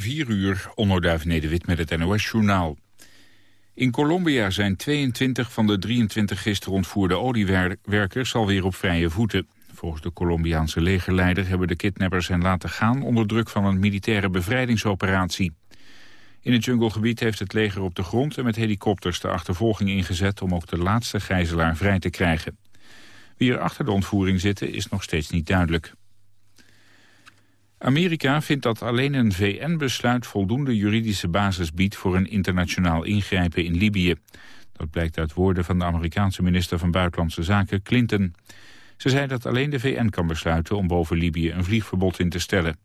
4 uur, onderduif Nederwit met het NOS-journaal. In Colombia zijn 22 van de 23 gisteren ontvoerde oliewerkers alweer op vrije voeten. Volgens de Colombiaanse legerleider hebben de kidnappers hen laten gaan... onder druk van een militaire bevrijdingsoperatie. In het junglegebied heeft het leger op de grond en met helikopters de achtervolging ingezet... om ook de laatste gijzelaar vrij te krijgen. Wie er achter de ontvoering zitten is nog steeds niet duidelijk. Amerika vindt dat alleen een VN-besluit voldoende juridische basis biedt voor een internationaal ingrijpen in Libië. Dat blijkt uit woorden van de Amerikaanse minister van Buitenlandse Zaken Clinton. Ze zei dat alleen de VN kan besluiten om boven Libië een vliegverbod in te stellen.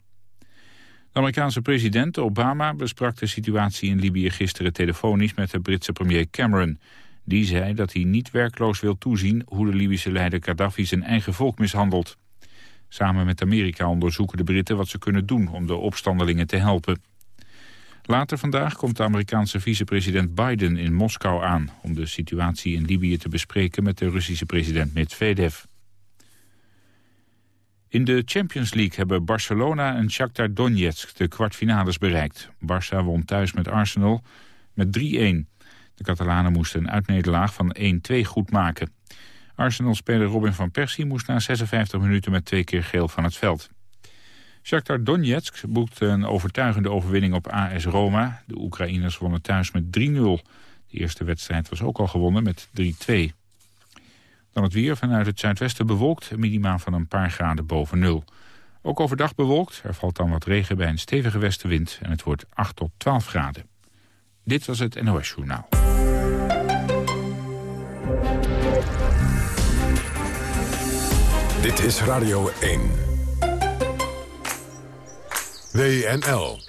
De Amerikaanse president Obama besprak de situatie in Libië gisteren telefonisch met de Britse premier Cameron. Die zei dat hij niet werkloos wil toezien hoe de Libische leider Gaddafi zijn eigen volk mishandelt. Samen met Amerika onderzoeken de Britten wat ze kunnen doen om de opstandelingen te helpen. Later vandaag komt de Amerikaanse vicepresident Biden in Moskou aan... om de situatie in Libië te bespreken met de Russische president Medvedev. In de Champions League hebben Barcelona en Shakhtar Donetsk de kwartfinales bereikt. Barça won thuis met Arsenal met 3-1. De Catalanen moesten een uitnederlaag van 1-2 goed maken. Arsenal-speler Robin van Persie moest na 56 minuten met twee keer geel van het veld. Shakhtar Donetsk boekte een overtuigende overwinning op AS Roma. De Oekraïners wonnen thuis met 3-0. De eerste wedstrijd was ook al gewonnen met 3-2. Dan het weer vanuit het zuidwesten bewolkt, minimaal van een paar graden boven nul. Ook overdag bewolkt, er valt dan wat regen bij een stevige westenwind... en het wordt 8 tot 12 graden. Dit was het NOS Journaal. Dit is Radio 1. WNL.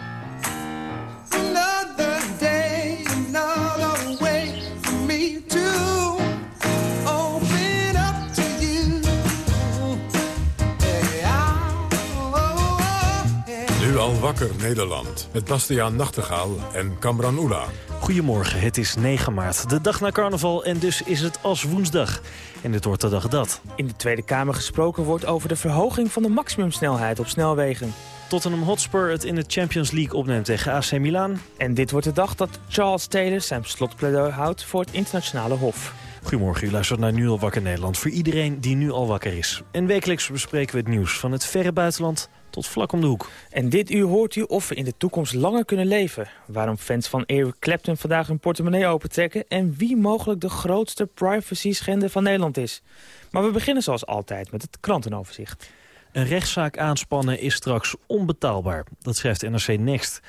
Nu al wakker Nederland. Met Bastiaan Nachtegaal en Kamran Oela. Goedemorgen, het is 9 maart, de dag na carnaval en dus is het als woensdag. En dit wordt de dag dat. In de Tweede Kamer gesproken wordt over de verhoging van de maximumsnelheid op snelwegen. Tottenham Hotspur het in de Champions League opneemt tegen AC Milan. En dit wordt de dag dat Charles Taylor zijn slotpleidooi houdt voor het internationale hof. Goedemorgen, u luistert naar Nu al wakker Nederland. Voor iedereen die nu al wakker is. En wekelijks bespreken we het nieuws van het verre buitenland tot vlak om de hoek. En dit uur hoort u of we in de toekomst langer kunnen leven. Waarom fans van Eric Clapton vandaag hun portemonnee opentrekken... en wie mogelijk de grootste privacy-schender van Nederland is. Maar we beginnen zoals altijd met het krantenoverzicht. Een rechtszaak aanspannen is straks onbetaalbaar. Dat schrijft NRC Next.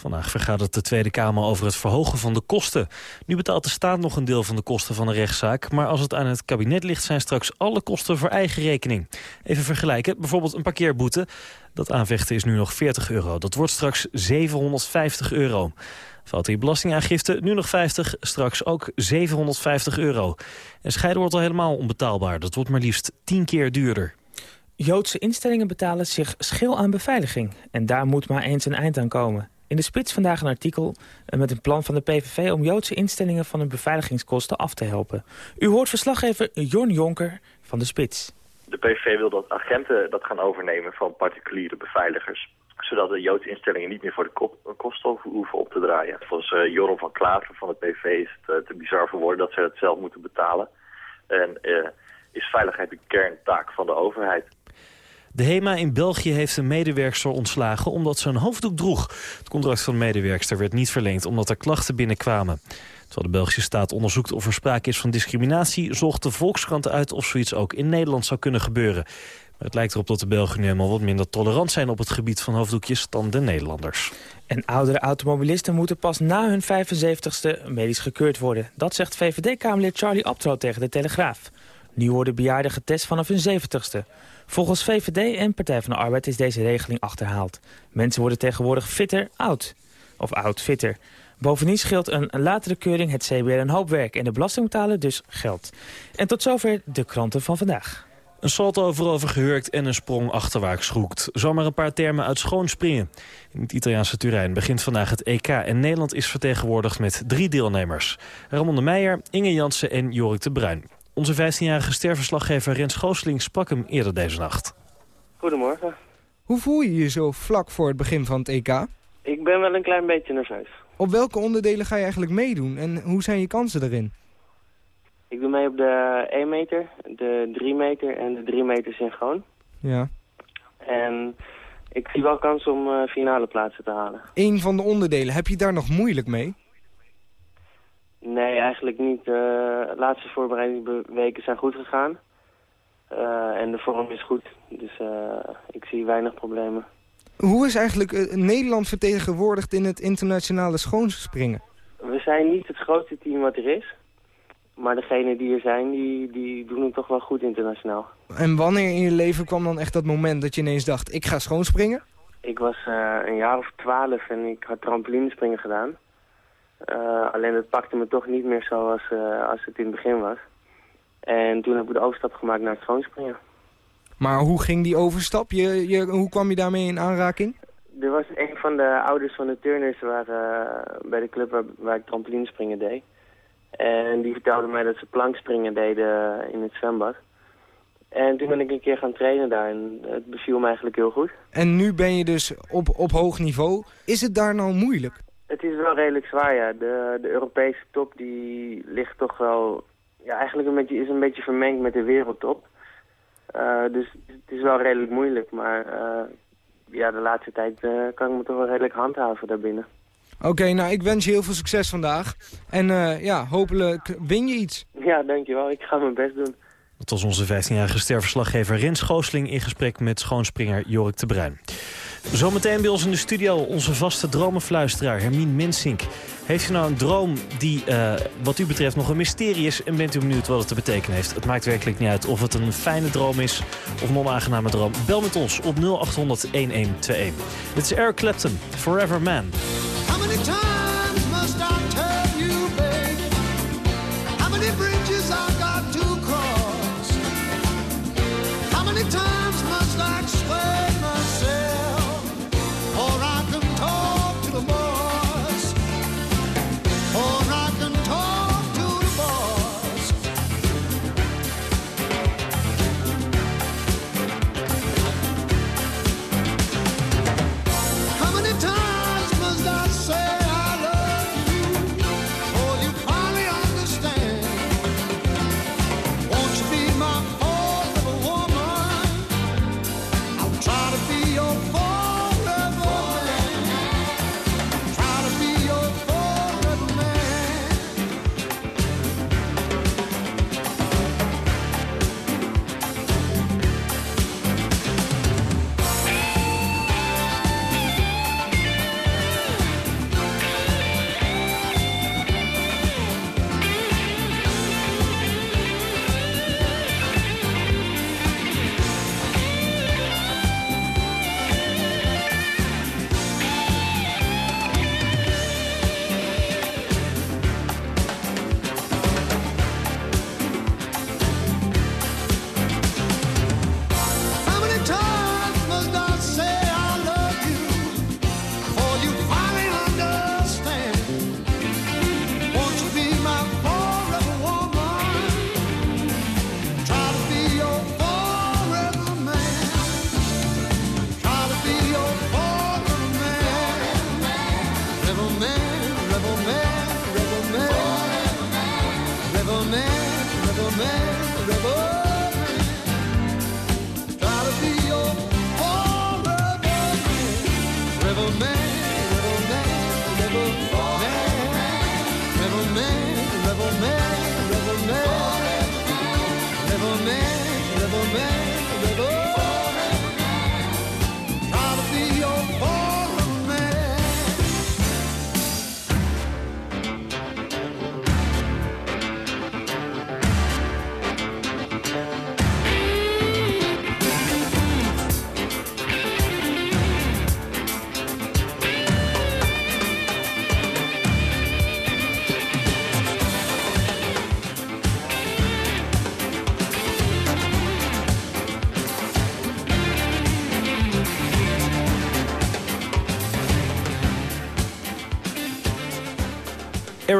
Vandaag vergadert de Tweede Kamer over het verhogen van de kosten. Nu betaalt de staat nog een deel van de kosten van een rechtszaak... maar als het aan het kabinet ligt zijn straks alle kosten voor eigen rekening. Even vergelijken, bijvoorbeeld een parkeerboete. Dat aanvechten is nu nog 40 euro. Dat wordt straks 750 euro. Valt die belastingaangifte nu nog 50, straks ook 750 euro. En scheiden wordt al helemaal onbetaalbaar. Dat wordt maar liefst 10 keer duurder. Joodse instellingen betalen zich schil aan beveiliging. En daar moet maar eens een eind aan komen. In de Spits vandaag een artikel eh, met een plan van de PVV... om Joodse instellingen van hun beveiligingskosten af te helpen. U hoort verslaggever Jorn Jonker van de Spits. De PVV wil dat agenten dat gaan overnemen van particuliere beveiligers zodat de Joodse instellingen niet meer voor de kosten hoeven op te draaien. Volgens uh, Joram van Klaver van de PV is het uh, te bizar voor woorden dat ze het zelf moeten betalen. En is veiligheid de kerntaak van de overheid. De HEMA in België heeft een medewerkster ontslagen omdat ze een hoofddoek droeg. Het contract van de medewerkster werd niet verlengd omdat er klachten binnenkwamen. Terwijl de Belgische staat onderzoekt of er sprake is van discriminatie... zocht de Volkskrant uit of zoiets ook in Nederland zou kunnen gebeuren. Maar het lijkt erop dat de Belgen nu helemaal wat minder tolerant zijn... op het gebied van hoofddoekjes dan de Nederlanders. En oudere automobilisten moeten pas na hun 75ste medisch gekeurd worden. Dat zegt VVD-Kamerlid Charlie Abtro tegen de Telegraaf. Nu worden bejaarden getest vanaf hun 70ste. Volgens VVD en Partij van de Arbeid is deze regeling achterhaald. Mensen worden tegenwoordig fitter oud. Of oud-fitter. Bovendien scheelt een latere keuring het CBR een hoop werk... en de belastingbetaler dus geld. En tot zover de kranten van vandaag. Een salto voorover gehurkt en een sprong achterwaarts schroekt. Zomaar een paar termen uit schoon springen. In het Italiaanse Turijn begint vandaag het EK... en Nederland is vertegenwoordigd met drie deelnemers. Ramon de Meijer, Inge Jansen en Jorik de Bruin. Onze 15-jarige sterverslaggever Rens Gooseling sprak hem eerder deze nacht. Goedemorgen. Hoe voel je je zo vlak voor het begin van het EK? Ik ben wel een klein beetje nerveus. Op welke onderdelen ga je eigenlijk meedoen en hoe zijn je kansen erin? Ik doe mee op de 1 meter, de 3 meter en de 3 meter synchroon. Ja. En ik zie wel kans om uh, finale plaatsen te halen. Eén van de onderdelen, heb je daar nog moeilijk mee? Nee, eigenlijk niet. Uh, de laatste voorbereidingsweken zijn goed gegaan. Uh, en de vorm is goed, dus ik zie weinig problemen. Hoe is eigenlijk Nederland vertegenwoordigd in het internationale schoonspringen? We zijn niet het grootste team wat er is. Maar degenen die er zijn, die, die doen het toch wel goed internationaal. En wanneer in je leven kwam dan echt dat moment dat je ineens dacht, ik ga schoonspringen? Ik was een jaar of twaalf en ik had trampolinespringen gedaan. Uh, alleen het pakte me toch niet meer zo als, uh, als het in het begin was. En toen heb ik de overstap gemaakt naar het schoonspringen. Maar hoe ging die overstap? Je, je, hoe kwam je daarmee in aanraking? Er was een van de ouders van de turners waar, bij de club waar, waar ik trampolinespringen deed. En die vertelde mij dat ze plankspringen deden in het zwembad. En toen ben ik een keer gaan trainen daar en het beviel me eigenlijk heel goed. En nu ben je dus op, op hoog niveau. Is het daar nou moeilijk? Het is wel redelijk zwaar, ja. De, de Europese top die ligt toch wel... Ja, eigenlijk een beetje, is een beetje vermengd met de wereldtop. Uh, dus het is wel redelijk moeilijk, maar uh, ja, de laatste tijd uh, kan ik me toch wel redelijk handhaven daarbinnen. Oké, nou ik wens je heel veel succes vandaag. En uh, ja, hopelijk win je iets. Ja, dankjewel. Ik ga mijn best doen. Dat was onze 15-jarige sterverslaggever Rens Goosling... in gesprek met schoonspringer Jorik de Bruin. Zometeen bij ons in de studio onze vaste dromenfluisteraar Hermine Mensink. Heeft u nou een droom die uh, wat u betreft nog een mysterie is... en bent u benieuwd wat het te betekenen heeft? Het maakt werkelijk niet uit of het een fijne droom is of een onaangename droom. Bel met ons op 0800-1121. Dit is Eric Clapton, Forever Man.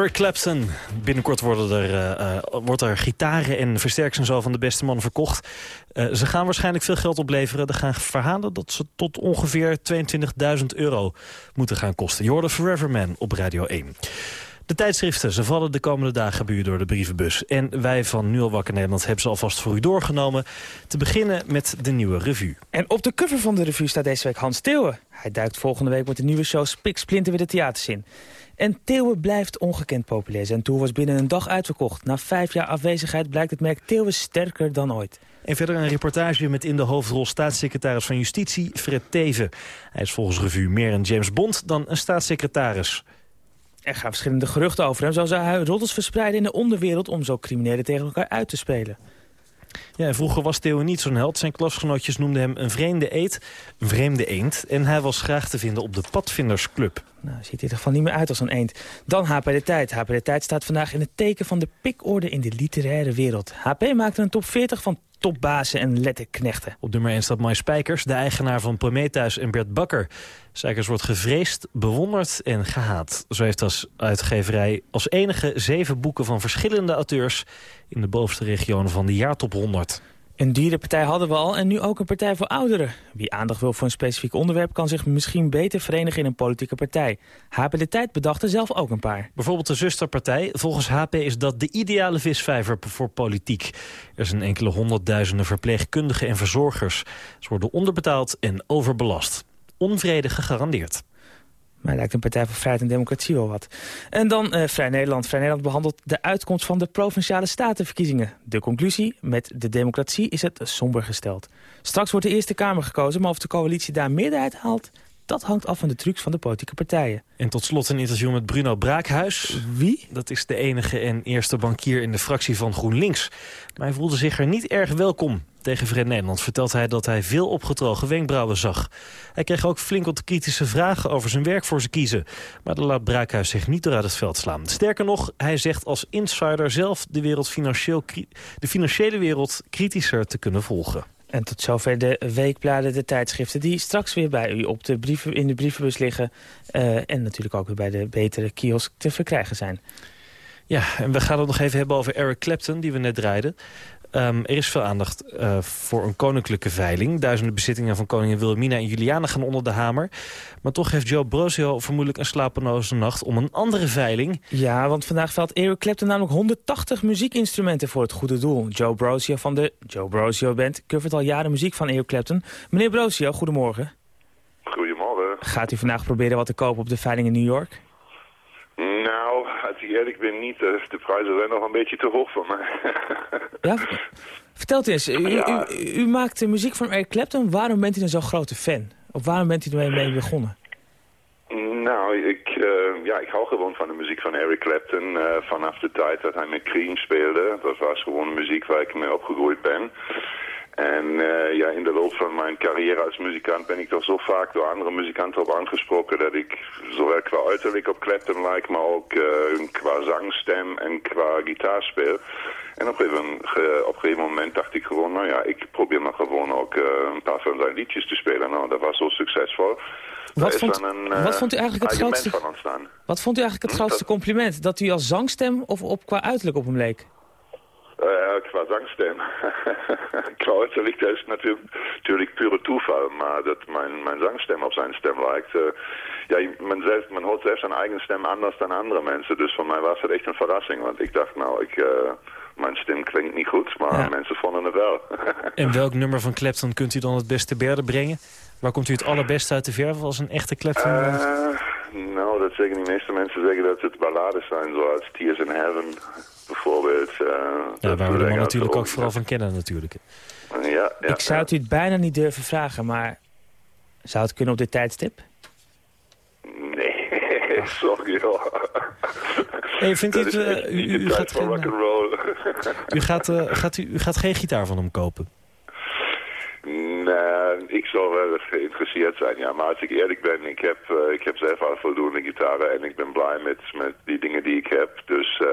Eric Clapton. Binnenkort worden er, uh, uh, wordt er gitaren en versterkers en zo van de beste man verkocht. Uh, ze gaan waarschijnlijk veel geld opleveren. Er gaan verhalen dat ze tot ongeveer 22.000 euro moeten gaan kosten. Je hoorde Forever Man op Radio 1. De tijdschriften, ze vallen de komende dagen bij door de brievenbus. En wij van Nu al wakker Nederland hebben ze alvast voor u doorgenomen. Te beginnen met de nieuwe revue. En op de cover van de revue staat deze week Hans Theeuwen. Hij duikt volgende week met de nieuwe show Spik Splinter weer de theaters in. En Theeuwen blijft ongekend populair. Zijn tour was binnen een dag uitverkocht. Na vijf jaar afwezigheid blijkt het merk Theeuwen sterker dan ooit. En verder een reportage met in de hoofdrol staatssecretaris van Justitie, Fred Teven. Hij is volgens revue meer een James Bond dan een staatssecretaris. Er gaan verschillende geruchten over hem. Zo zou hij roddels verspreiden in de onderwereld om zo criminelen tegen elkaar uit te spelen. Ja, vroeger was Theo niet zo'n held. Zijn klasgenootjes noemden hem een vreemde eet, een vreemde eend. En hij was graag te vinden op de Padvindersclub. Nou, ziet in ieder geval niet meer uit als een eend. Dan HP De Tijd. HP De Tijd staat vandaag in het teken van de pikorde in de literaire wereld. HP maakte een top 40 van topbazen en letterknechten. Op nummer 1 staat Mai Spijkers, de eigenaar van Prometheus en Bert Bakker. Spijkers wordt gevreesd, bewonderd en gehaat. Zo heeft als uitgeverij als enige zeven boeken van verschillende auteurs... in de bovenste regionen van de jaartop 100. Een dierenpartij hadden we al en nu ook een partij voor ouderen. Wie aandacht wil voor een specifiek onderwerp... kan zich misschien beter verenigen in een politieke partij. HP De Tijd bedacht er zelf ook een paar. Bijvoorbeeld de zusterpartij. Volgens HP is dat de ideale visvijver voor politiek. Er zijn enkele honderdduizenden verpleegkundigen en verzorgers. Ze worden onderbetaald en overbelast. Onvrede gegarandeerd. Mij lijkt een Partij voor Vrijheid en Democratie wel wat. En dan uh, Vrij Nederland. Vrij Nederland behandelt de uitkomst van de Provinciale Statenverkiezingen. De conclusie, met de democratie is het somber gesteld. Straks wordt de Eerste Kamer gekozen, maar of de coalitie daar meerderheid haalt... dat hangt af van de trucs van de politieke partijen. En tot slot een interview met Bruno Braakhuis. Wie? Dat is de enige en eerste bankier in de fractie van GroenLinks. Maar hij voelde zich er niet erg welkom. Tegen Vrij Nederland vertelt hij dat hij veel opgetrogen wenkbrauwen zag. Hij kreeg ook flink wat kritische vragen over zijn werk voor ze kiezen. Maar daar laat Braakhuis zich niet door uit het veld slaan. Sterker nog, hij zegt als insider zelf de, wereld financieel, de financiële wereld kritischer te kunnen volgen. En tot zover de weekbladen, de tijdschriften... die straks weer bij u op de brieven, in de brievenbus liggen... Uh, en natuurlijk ook weer bij de betere kiosk te verkrijgen zijn. Ja, en we gaan het nog even hebben over Eric Clapton, die we net draaiden. Um, er is veel aandacht uh, voor een koninklijke veiling. Duizenden bezittingen van koningin Wilhelmina en Juliana gaan onder de hamer. Maar toch heeft Joe Brosio vermoedelijk een slapeloze nacht om een andere veiling. Ja, want vandaag valt Eric Clapton namelijk 180 muziekinstrumenten voor het goede doel. Joe Brosio van de Joe Brosio Band covert al jaren muziek van Eric Clapton. Meneer Brosio, goedemorgen. Goedemorgen. Gaat u vandaag proberen wat te kopen op de veiling in New York? Nou, als ik eerlijk ben niet. De, de prijzen zijn nog een beetje te hoog voor mij. ja? Vertelt u eens, u, ja. u, u, maakt muziek van Eric Clapton. Waarom bent u een zo grote fan? Of waarom bent u ermee mee begonnen? Nou, ik, uh, ja, ik hou gewoon van de muziek van Eric Clapton. Uh, vanaf de tijd dat hij met Cream speelde. Dat was gewoon muziek waar ik mee opgegroeid ben. En uh, ja, in de loop van mijn carrière als muzikant ben ik toch zo vaak door andere muzikanten op aangesproken dat ik zowel qua uiterlijk op Clapton lijk, maar ook uh, qua zangstem en qua gitaarspeel. En op een, op een gegeven moment dacht ik gewoon, nou ja, ik probeer maar gewoon ook uh, een paar van zijn liedjes te spelen. Nou, dat was zo succesvol. Wat vond, een, wat vond u eigenlijk het grootste. Wat vond u eigenlijk het hm, grootste compliment? Dat u als zangstem of op, qua uiterlijk op hem leek? Uh, qua zangstem. qua dat is natuurlijk, natuurlijk pure toeval. Maar dat mijn, zangstem op zijn stem lijkt... Ja, men, zelf, men hoort zelf zijn eigen stem anders dan andere mensen. Dus voor mij was het echt een verrassing. Want ik dacht, nou, ik, uh, mijn stem klinkt niet goed. Maar ja. mensen vonden het wel. en welk nummer van Clapton kunt u dan het beste berden brengen? Waar komt u het allerbeste uit de verf als een echte Clapton? nou, dat zeggen die meeste mensen zeggen dat het ballades zijn. Zoals Tears in Heaven bijvoorbeeld. Uh, ja, waar we de man natuurlijk ook vooral van kennen natuurlijk. Ja, ja, ik zou het u bijna niet durven vragen, maar zou het kunnen op dit tijdstip? Nee, sorry hoor. Hey, vindt u, het, uh, u, u, gaat geen, u, gaat, gaat, u, u gaat geen gitaar van hem kopen? Nee, ik zal wel geïnteresseerd zijn, ja. Maar als ik eerlijk ben, ik heb, uh, ik heb zelf al voldoende gitaren en ik ben blij met, met die dingen die ik heb. Dus uh,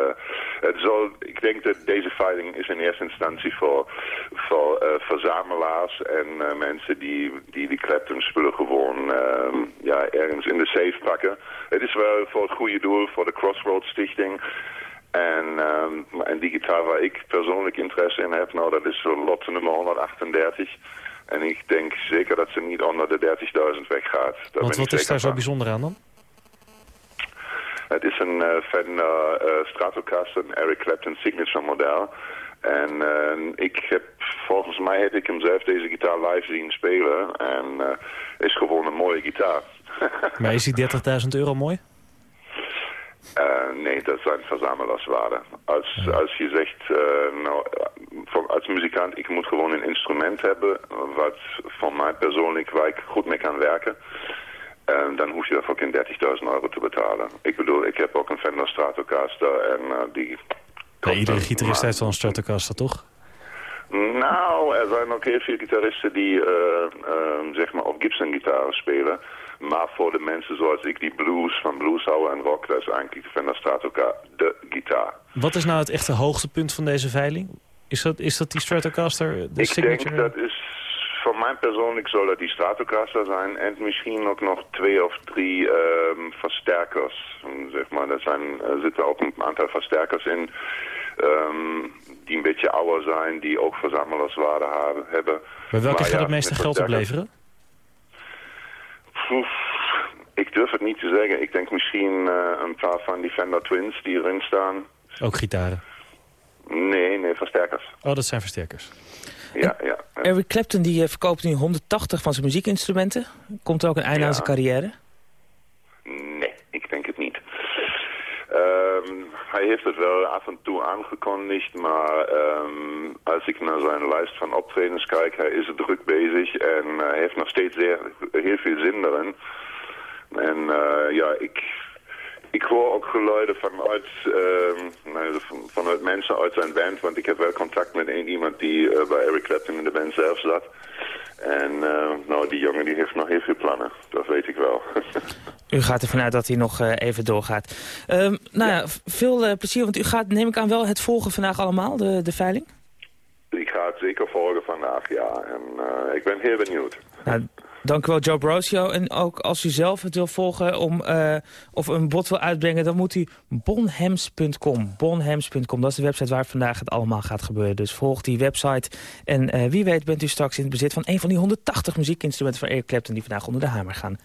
het zal, ik denk dat deze veiling is in eerste instantie voor, voor verzamelaars en mensen die die, die Clapton spullen gewoon ehm, ja, ergens in de safe pakken. Het is wel voor het goede doel, voor de Crossroads Stichting. En, um, en die gitaar waar ik persoonlijk interesse in heb, nou dat is lot nummer 138. En ik denk zeker dat ze niet onder de 30.000 weggaat. Daar Want wat is daar zo bijzonder aan dan? Het is een uh, Fender uh, Stratocaster, een Eric Clapton signature model. En uh, ik heb, volgens mij heb ik hem zelf deze gitaar live zien spelen. En is gewoon een mooie gitaar. maar is die 30.000 euro mooi? Uh, nee, dat zijn verzamelaarswaarden. Als, als je zegt, uh, nou, als muzikant, ik moet gewoon een instrument hebben wat van mij persoonlijk waar ik goed mee kan werken. Uh, dan hoef je daarvoor geen 30.000 euro te betalen. Ik bedoel, ik heb ook een Fender Stratocaster en die... Nee, iedere gitarist heeft wel een Stratocaster, toch? Nou, er zijn ook heel veel gitaristen die zeg maar op Gibson gitaren spelen. Maar voor de mensen zoals ik die blues van blues houden en rock, dat is eigenlijk de Fender Stratocaster de gitaar. Wat is nou het echte hoogtepunt van deze veiling? Is dat, is dat die Stratocaster, de ik signature? denk dat is, voor mij persoonlijk zal dat die Stratocaster zijn. En misschien ook nog twee of drie um, versterkers. Zeg maar, er, zijn, er zitten ook een aantal versterkers in... Um, die een beetje ouder zijn, die ook verzamelaarswaarde hebben. Maar welke gaat het meeste geld opleveren? Ik durf het niet te zeggen. Ik denk misschien uh, een paar van die Fender Twins die erin staan. Ook gitaren? Nee, nee, versterkers. Oh, dat zijn versterkers. Ja, ja, ja. Eric Clapton die uh, verkoopt nu 180 van zijn muziekinstrumenten. Komt er ook een einde aan zijn carrière? Nee, ik denk het niet. Um, hij heeft het wel af en toe aangekondigd, maar um, als ik naar zijn lijst van optredens kijk, hij is druk bezig en uh, heeft nog steeds heel veel zin erin. En uh, ja, ik, ik hoor ook geluiden vanuit, uh, vanuit mensen uit zijn band, want ik heb wel contact met één iemand die uh, bij Eric Clapton in de band zelf zat. En uh, nou, die jongen die heeft nog heel veel plannen, dat weet ik wel. u gaat ervan uit dat hij nog uh, even doorgaat. Um, nou ja, veel plezier, want u gaat, neem ik aan, wel het volgen vandaag allemaal, de, de veiling? Ik ga het zeker volgen vandaag, ja. En ik ben heel benieuwd. Nou, Dank wel, Joe Brosio. En ook als u zelf het wil volgen om, uh, of een bot wil uitbrengen... dan moet u bonhems.com. Bonhems.com, dat is de website waar vandaag het allemaal gaat gebeuren. Dus volg die website. En uh, wie weet bent u straks in het bezit van een van die 180 muziekinstrumenten van Eric Clapton... die vandaag onder de hamer gaan.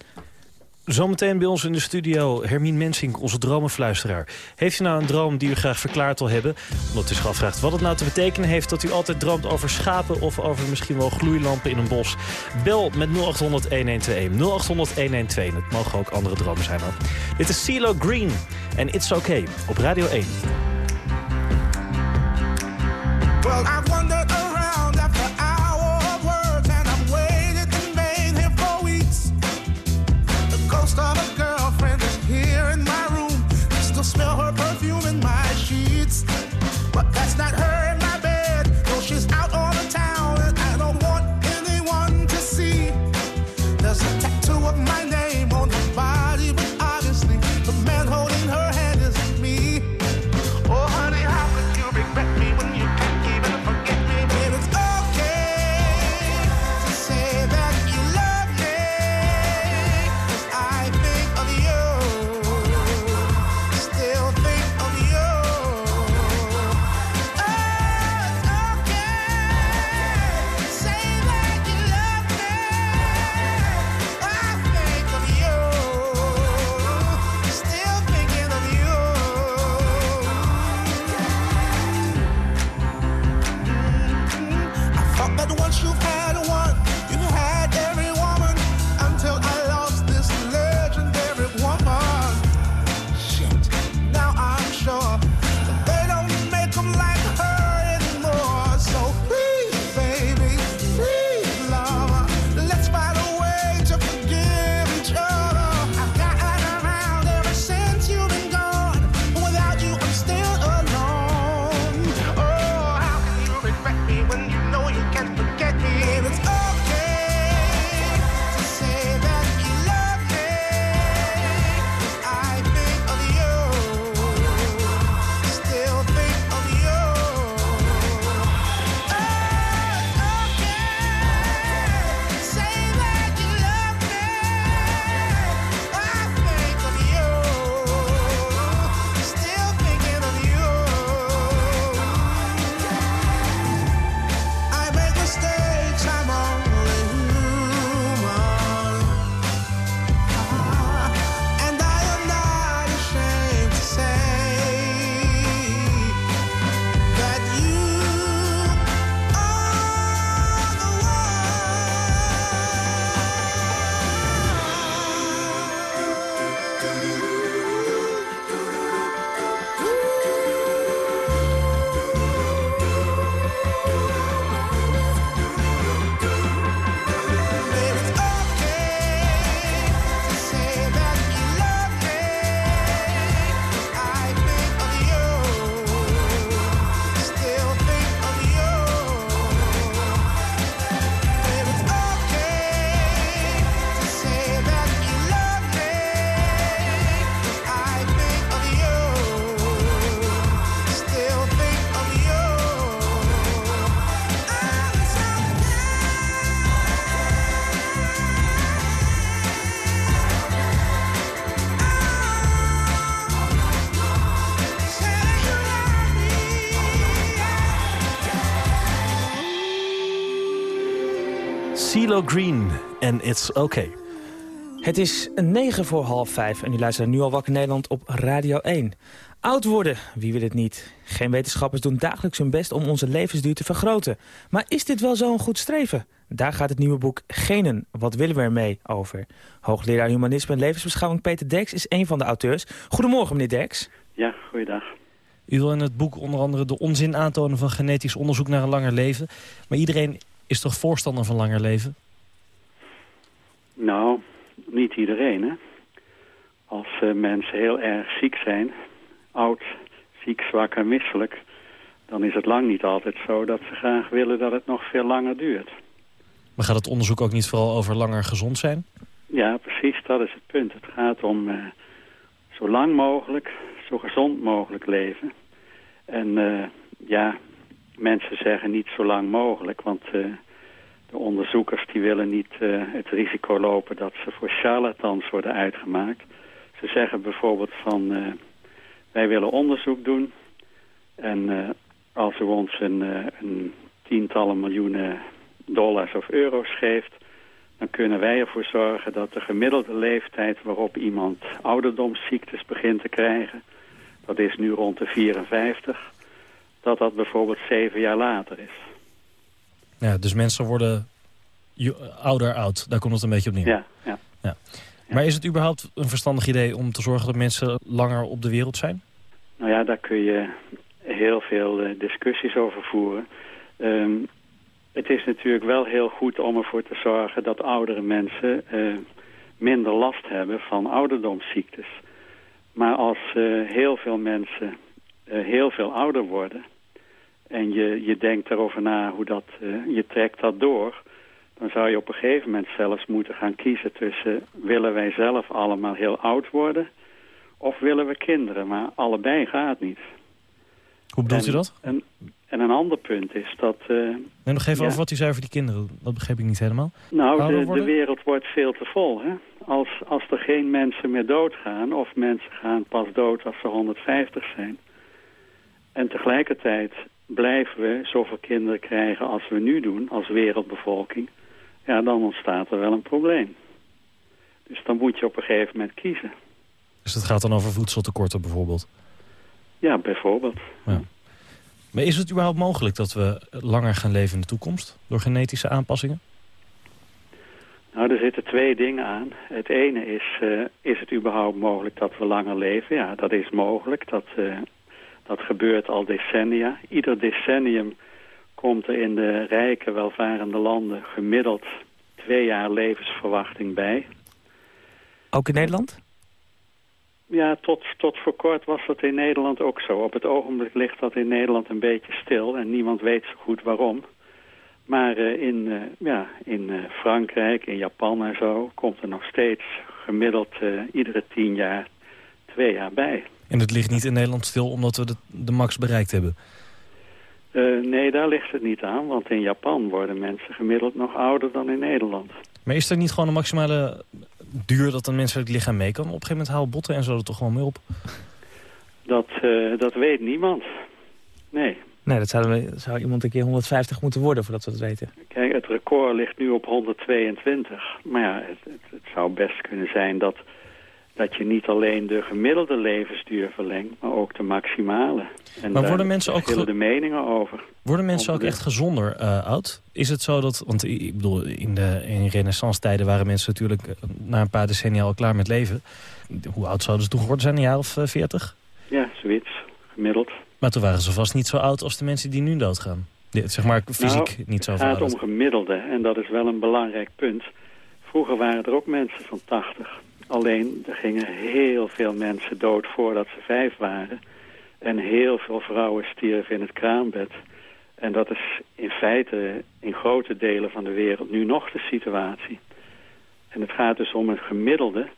Zometeen bij ons in de studio Hermine Mensink, onze dromenfluisteraar. Heeft u nou een droom die u graag verklaard wil hebben? Omdat u zich afvraagt wat het nou te betekenen heeft... dat u altijd droomt over schapen of over misschien wel gloeilampen in een bos. Bel met 0800-1121. 0800-1121. Het mogen ook andere dromen zijn hoor. Dit is CeeLo Green en It's Okay op Radio 1. Well, I wondered smell her perfume in my sheets. But that's not her. CeeLo Green en It's Okay. Het is 9 voor half 5 en u luistert nu al Wakker Nederland op Radio 1. Oud worden, wie wil het niet? Geen wetenschappers doen dagelijks hun best om onze levensduur te vergroten. Maar is dit wel zo'n goed streven? Daar gaat het nieuwe boek Genen, wat willen we ermee, over. Hoogleraar Humanisme en Levensbeschouwing Peter Deks is een van de auteurs. Goedemorgen, meneer Deks. Ja, goeiedag. U wil in het boek onder andere de onzin aantonen van genetisch onderzoek naar een langer leven. Maar iedereen is toch voorstander van langer leven? Nou, niet iedereen, hè. Als uh, mensen heel erg ziek zijn, oud, ziek, zwak en misselijk... dan is het lang niet altijd zo dat ze graag willen dat het nog veel langer duurt. Maar gaat het onderzoek ook niet vooral over langer gezond zijn? Ja, precies, dat is het punt. Het gaat om uh, zo lang mogelijk, zo gezond mogelijk leven. En uh, ja, mensen zeggen niet zo lang mogelijk, want uh, de onderzoekers die willen niet uh, het risico lopen dat ze voor charlatans worden uitgemaakt. Ze zeggen bijvoorbeeld van, wij willen onderzoek doen en als u ons een, een tientallen miljoenen dollars of euro's geeft, dan kunnen wij ervoor zorgen dat de gemiddelde leeftijd waarop iemand ouderdomsziektes begint te krijgen, dat is nu rond de 54, dat dat bijvoorbeeld zeven jaar later is. Ja, dus mensen worden ouder oud, daar komt het een beetje op neer. Ja, ja. ja. Maar is het überhaupt een verstandig idee om te zorgen dat mensen langer op de wereld zijn? Nou ja, daar kun je heel veel uh, discussies over voeren. Um, het is natuurlijk wel heel goed om ervoor te zorgen dat oudere mensen uh, minder last hebben van ouderdomsziektes. Maar als uh, heel veel mensen uh, heel veel ouder worden en je, je denkt erover na hoe dat, je trekt dat door, dan zou je op een gegeven moment zelfs moeten gaan kiezen tussen willen wij zelf allemaal heel oud worden of willen we kinderen. Maar allebei gaat niet. Hoe bedoelt en, u dat? En, en een ander punt is dat... Uh, nee, nog even ja. over wat u zei over die kinderen. Dat begreep ik niet helemaal. Nou, de, de, wereld wordt veel te vol. Hè? Als, als er geen mensen meer doodgaan... of mensen gaan pas dood als ze 150 zijn... en tegelijkertijd blijven we zoveel kinderen krijgen als we nu doen... als wereldbevolking... ja, dan ontstaat er wel een probleem. Dus dan moet je op een gegeven moment kiezen. Dus dat gaat dan over voedseltekorten bijvoorbeeld? Ja, bijvoorbeeld. Ja. Maar is het überhaupt mogelijk dat we langer gaan leven in de toekomst? Door genetische aanpassingen? Nou, er zitten twee dingen aan. Het ene is, uh, is het überhaupt mogelijk dat we langer leven? Ja, dat is mogelijk. Dat, uh, dat gebeurt al decennia. Ieder decennium komt er in de rijke, welvarende landen gemiddeld twee jaar levensverwachting bij. Ook in Nederland? Ja, tot, tot voor kort was dat in Nederland ook zo. Op het ogenblik ligt dat in Nederland een beetje stil en niemand weet zo goed waarom. Maar uh, in, uh, ja, in uh, Frankrijk, in Japan en zo komt er nog steeds gemiddeld iedere tien jaar twee jaar bij. En het ligt niet in Nederland stil omdat we de, de max bereikt hebben? nee, daar ligt het niet aan, want in Japan worden mensen gemiddeld nog ouder dan in Nederland. Maar is er niet gewoon een maximale duur dat een menselijk lichaam mee kan? Op een gegeven moment haal botten en zo er toch gewoon mee op? Dat, uh, dat weet niemand. Nee. Nee, dat zou, zou iemand een keer 150 moeten worden voordat we dat weten. Kijk, het record ligt nu op 122. Maar ja, het, het, het zou best kunnen zijn dat, dat je niet alleen de gemiddelde levensduur verlengt, maar ook de maximale. En maar worden mensen ook de meningen over. Worden mensen ook echt gezonder uh, oud? Is het zo dat, want ik bedoel, in de in renaissance tijden waren mensen natuurlijk na een paar decennia al klaar met leven. Hoe oud zouden ze toen geworden zijn, een jaar of veertig? Ja, zoiets, gemiddeld. Maar toen waren ze vast niet zo oud als de mensen die nu doodgaan. zeg maar fysiek nou, niet zo Het gaat om gemiddelde en dat is wel een belangrijk punt. Vroeger waren er ook mensen van 80. Alleen, er gingen heel veel mensen dood voordat ze vijf waren. En heel veel vrouwen stierven in het kraambed. En dat is in feite in grote delen van de wereld nu nog de situatie. En het gaat dus om een gemiddelde.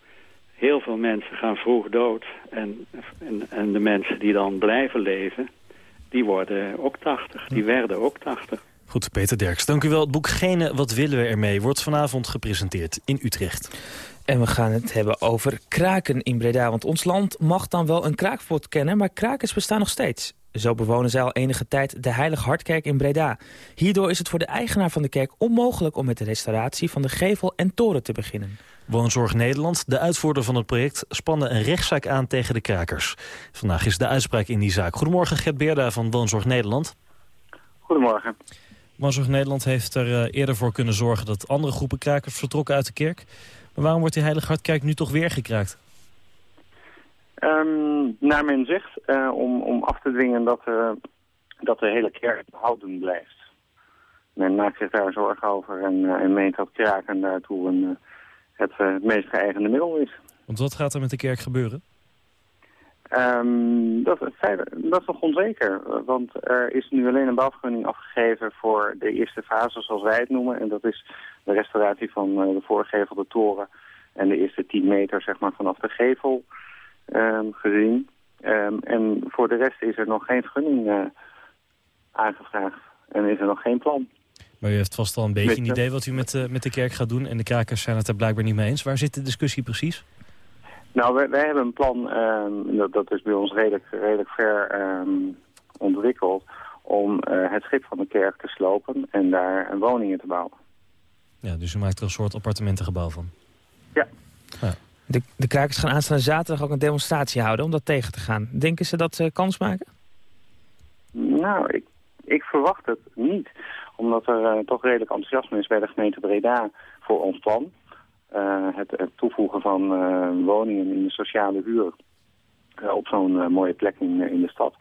Heel veel mensen gaan vroeg dood. En, en, en de mensen die dan blijven leven, die worden ook 80. Die werden ook 80. Goed, Peter Derks, dank u wel. Het boek Gene, wat willen we ermee, wordt vanavond gepresenteerd in Utrecht. En we gaan het hebben over kraken in Breda. Want ons land mag dan wel een kraakverbod kennen, maar krakens bestaan nog steeds. Zo bewonen zij al enige tijd de Heilig Hartkerk in Breda. Hierdoor is het voor de eigenaar van de kerk onmogelijk om met de restauratie van de gevel en toren te beginnen. Woonzorg Nederland, de uitvoerder van het project, spande een rechtszaak aan tegen de krakers. Vandaag is de uitspraak in die zaak. Goedemorgen Gert Beerda van Woonzorg Nederland. Goedemorgen. Woonzorg Nederland heeft er uh, eerder voor kunnen zorgen dat andere groepen krakers vertrokken uit de kerk. Maar waarom wordt die Heilige Hartkerk nu toch weer gekraakt? Um, naar men zegt, uh, om, om af te dwingen dat, uh, dat de hele kerk behouden blijft. Men maakt zich daar zorgen over en, en meent dat kraken daartoe een het, uh, het meest geëigende middel is. Want wat gaat er met de kerk gebeuren? Um, dat, dat is nog onzeker, want er is nu alleen een bouwvergunning afgegeven voor de eerste fase, zoals wij het noemen. En dat is de restauratie van uh, de voorgevelde toren en de eerste 10 meter zeg maar, vanaf de gevel um, gezien. Um, en voor de rest is er nog geen vergunning uh, aangevraagd en is er nog geen plan. Maar u heeft vast al een beetje een idee wat u met, uh, met de kerk gaat doen. En de krakers zijn het er blijkbaar niet mee eens. Waar zit de discussie precies? Nou, wij, wij hebben een plan, um, dat, dat is bij ons redelijk, redelijk ver um, ontwikkeld... om uh, het schip van de kerk te slopen en daar woningen te bouwen. Ja, dus u maakt er een soort appartementengebouw van? Ja. ja. De, de krakers gaan aanstaande zaterdag ook een demonstratie houden om dat tegen te gaan. Denken ze dat ze kans maken? Nou, ik, ik verwacht het niet omdat er uh, toch redelijk enthousiasme is bij de gemeente Breda voor ons plan. Uh, het, het, toevoegen van uh, woningen in de sociale huur op zo'n mooie plek in, in de stad.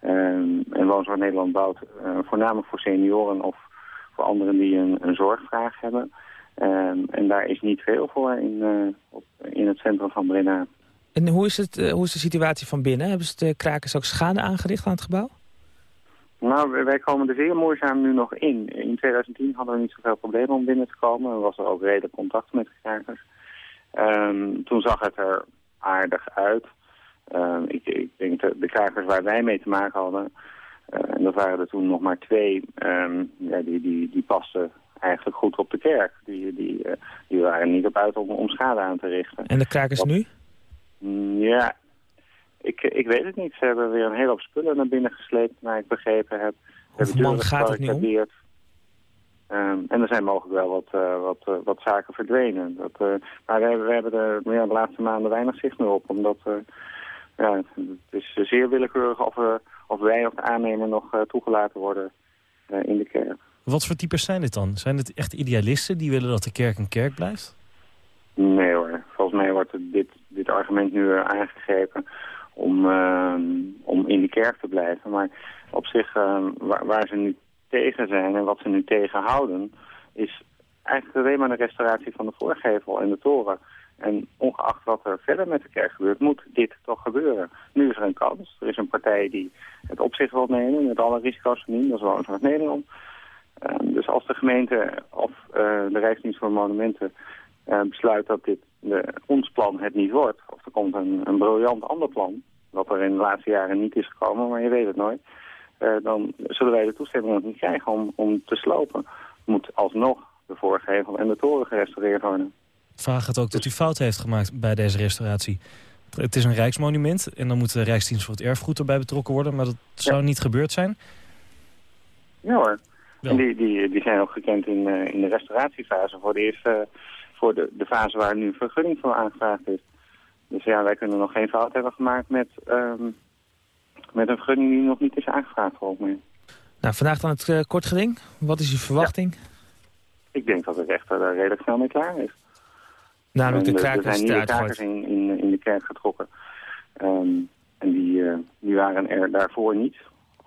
en Woonzorg Nederland bouwt voornamelijk voor senioren of voor anderen die een, een zorgvraag hebben. en daar is niet veel voor in, op, in het centrum van Breda. En hoe is, het, hoe is de situatie van binnen? Hebben ze de krakers ook schade aangericht aan het gebouw? Nou, wij komen er zeer moeizaam nu nog in. In 2010 hadden we niet zoveel problemen om binnen te komen. Er was er ook redelijk contact met de krakers. Um, toen zag het er aardig uit. Um, ik, ik, denk dat de krakers waar wij mee te maken hadden... Uh, en dat waren er toen nog maar twee... Um, ja, die, die, die pasten eigenlijk goed op de kerk. Die, die, uh, die waren niet op uit om, om schade aan te richten. En de krakers nu? Ja, ik, ik weet het niet. Ze hebben weer een hele hoop spullen naar binnen gesleept, naar ik begrepen heb. Hoeveel man gaat het nu om? Um, en er zijn mogelijk wel wat, uh, wat, uh, wat zaken verdwenen. Dat, uh, maar we hebben, we hebben er ja, de laatste maanden weinig zicht meer op. Omdat ja, het is zeer willekeurig of, of wij of de aannemer nog toegelaten worden in de kerk. Wat voor types zijn dit dan? Zijn het echt idealisten die willen dat de kerk een kerk blijft? Nee hoor. Volgens mij wordt dit, dit argument nu aangegrepen om, uh, om in de kerk te blijven. Maar op zich, uh, waar, waar, ze nu tegen zijn en wat ze nu tegenhouden... is eigenlijk alleen maar de restauratie van de voorgevel en de toren. En ongeacht wat er verder met de kerk gebeurt, moet dit toch gebeuren. Nu is er een kans. Er is een partij die het op zich wil nemen met alle risico's van dien. Dat is wel Nederland. Uh, dus als de gemeente of de Rijksdienst voor Monumenten besluit dat dit de, ons plan het niet wordt... of er komt een, een briljant ander plan... wat er in de laatste jaren niet is gekomen, maar je weet het nooit... Uh, dan zullen wij de toestemming nog niet krijgen om, om te slopen. Moet alsnog de voorgevel en de toren gerestaureerd worden. Vraag het ook dat u fout heeft gemaakt bij deze restauratie. Het is een rijksmonument en dan moet de Rijksdienst voor het Erfgoed erbij betrokken worden... maar dat zou ja. niet gebeurd zijn? Ja hoor. En die, die, die zijn ook gekend in, uh, in de restauratiefase voor de eerste voor de, de fase waar nu een vergunning voor aangevraagd is. Dus ja, wij kunnen nog geen fout hebben gemaakt met, um, met een vergunning die nog niet is aangevraagd volgens mij. Nou, vandaag dan het uh, kort geding. Wat is uw verwachting? Ja. Ik denk dat de rechter daar redelijk snel mee klaar is. Namelijk de krakers Er zijn nieuwe krakers in, in, in, de kerk getrokken. Um, en die, uh, die waren er daarvoor niet.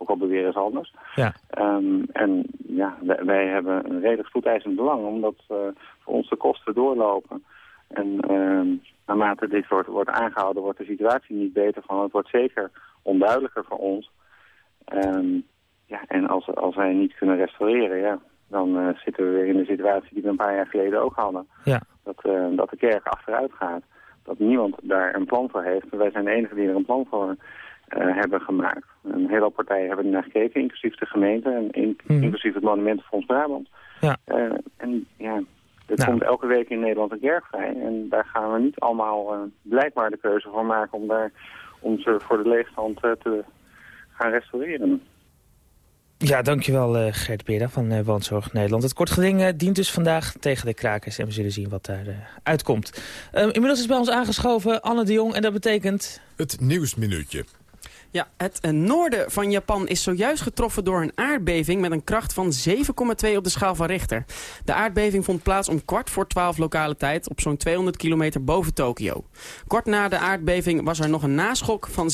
Ook al beweren ze anders. Ja. Um, en ja, wij, wij, hebben een redelijk spoedeisend belang, omdat uh, voor ons de kosten doorlopen. En uh, naarmate dit wordt, wordt aangehouden, wordt de situatie niet beter van. Het wordt zeker onduidelijker voor ons. Um, ja, en als, als wij niet kunnen restaureren, ja, dan uh, zitten we weer in de situatie die we een paar jaar geleden ook hadden. Ja. Dat, uh, dat de kerk achteruit gaat. Dat niemand daar een plan voor heeft. Wij zijn de enige die er een plan voor uh, hebben gemaakt. Een hele hoop partijen hebben er naar gekeken, inclusief de gemeente en in, mm. inclusief het Monumentenfonds Brabant. Ja. Uh, en ja, er Nou. komt elke week in Nederland een kerk vrij. En daar gaan we niet allemaal uh, blijkbaar de keuze voor maken om, daar, om ze voor de leegstand te gaan restaureren. Ja, dankjewel uh, Gert Beerda van uh, Woonzorg Nederland. Het kort geding uh, dient dus vandaag tegen de krakers en we zullen zien wat daar uitkomt. Ehm, inmiddels is bij ons aangeschoven Anne de Jong en dat betekent... Het Nieuwsminuutje. Ja, het eh, noorden van Japan is zojuist getroffen door een aardbeving met een kracht van 7,2 op de schaal van Richter. De aardbeving vond plaats om kwart voor 12 lokale tijd op zo'n 200 kilometer boven Tokio. Kort na de aardbeving was er nog een naschok van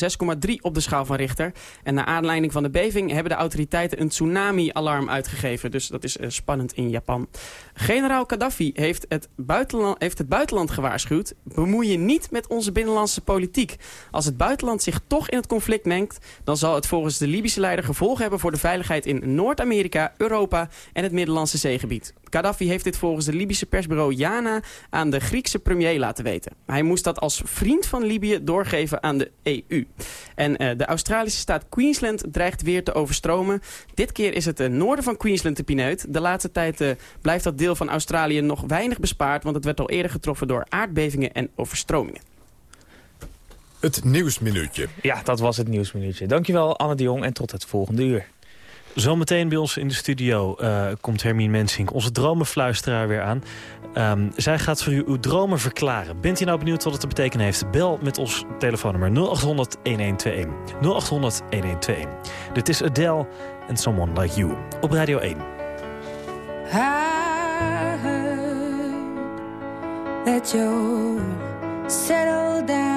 6,3 op de schaal van Richter. En naar aanleiding van de beving hebben de autoriteiten een tsunami-alarm uitgegeven. Dus dat is uh, spannend in Japan. Generaal Gaddafi heeft het, buitenland, heeft het buitenland gewaarschuwd. Bemoei je niet met onze binnenlandse politiek. Als het buitenland zich toch in het conflict dan zal het volgens de Libische leider gevolgen hebben voor de veiligheid in Noord-Amerika, Europa en het Middellandse zeegebied. Gaddafi heeft dit volgens de Libische persbureau Jana aan de Griekse premier laten weten. Hij moest dat als vriend van Libië doorgeven aan de EU. En uh, de Australische staat Queensland dreigt weer te overstromen. Dit keer is het het noorden van Queensland te pineut. De laatste tijd uh, blijft dat deel van Australië nog weinig bespaard... want het werd al eerder getroffen door aardbevingen en overstromingen. Het Nieuwsminuutje. Ja, dat was het Nieuwsminuutje. Dankjewel Anne de Jong en tot het volgende uur. Zometeen bij ons in de studio uh, komt Hermine Mensink, onze dromenfluisteraar, weer aan. Um, zij gaat voor u uw dromen verklaren. Bent u nou benieuwd wat het te betekenen heeft? Bel met ons telefoonnummer 0800-1121. 0800-1121. Dit is Adele and Someone Like You op Radio 1. I heard that settled down,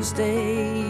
Tuesday.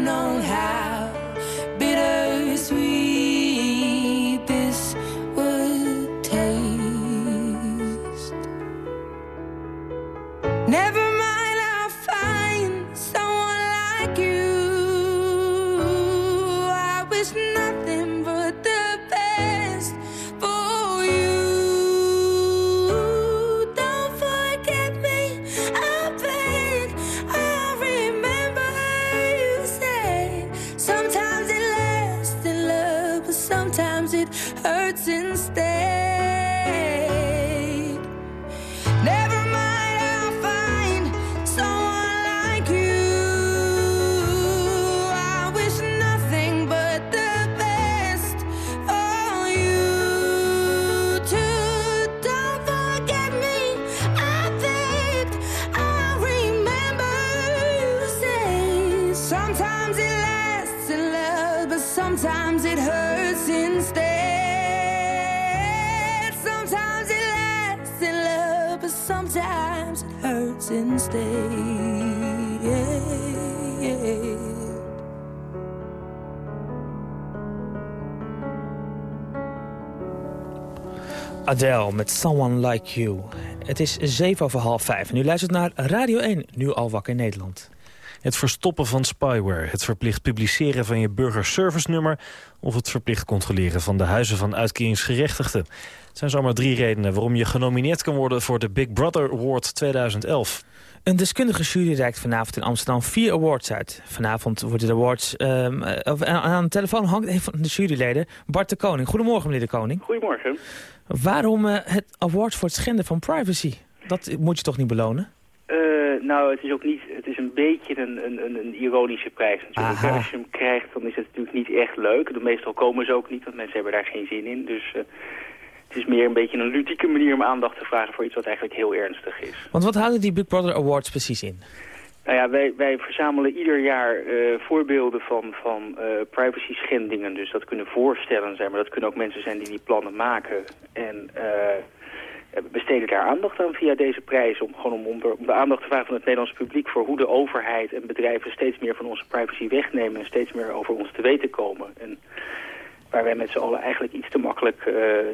known how Adele met Someone Like You. Het is 7 over half 5 en u luistert naar Radio 1, nu al wakker Nederland. Het verstoppen van spyware, het verplicht publiceren van je burgerservice-nummer... of het verplicht controleren van de huizen van uitkeringsgerechtigden. Het zijn zomaar drie redenen waarom je genomineerd kan worden... voor de Big Brother Award 2011. Een deskundige jury reikt vanavond in Amsterdam vier awards uit. Vanavond worden de awards... ehm, eh, of, aan de telefoon hangt een van de juryleden, Bart de Koning. Goedemorgen, meneer de Koning. Goedemorgen. Waarom eh, het award voor het schenden van privacy? Dat moet je toch niet belonen? Eh, nou, het is ook niet, het is een beetje een, een, een, ironische prijs natuurlijk. Aha. Als je hem krijgt, dan is het natuurlijk niet echt leuk. De meestal komen ze ook niet, want mensen hebben daar geen zin in. Dus eh, het is meer een beetje een ludieke manier om aandacht te vragen voor iets wat eigenlijk heel ernstig is. Want wat houden die Big Brother Awards precies in? Nou ja, wij, wij verzamelen ieder jaar eh, voorbeelden van, van eh, privacy schendingen. Dus dat kunnen voorstellen zijn, maar dat kunnen ook mensen zijn die die plannen maken. En we besteden daar aandacht aan via deze prijs. Om, gewoon om, om, de, aandacht te vragen van het Nederlands publiek... voor hoe de overheid en bedrijven steeds meer van onze privacy wegnemen... en steeds meer over ons te weten komen. En waar wij met z'n allen eigenlijk iets te makkelijk...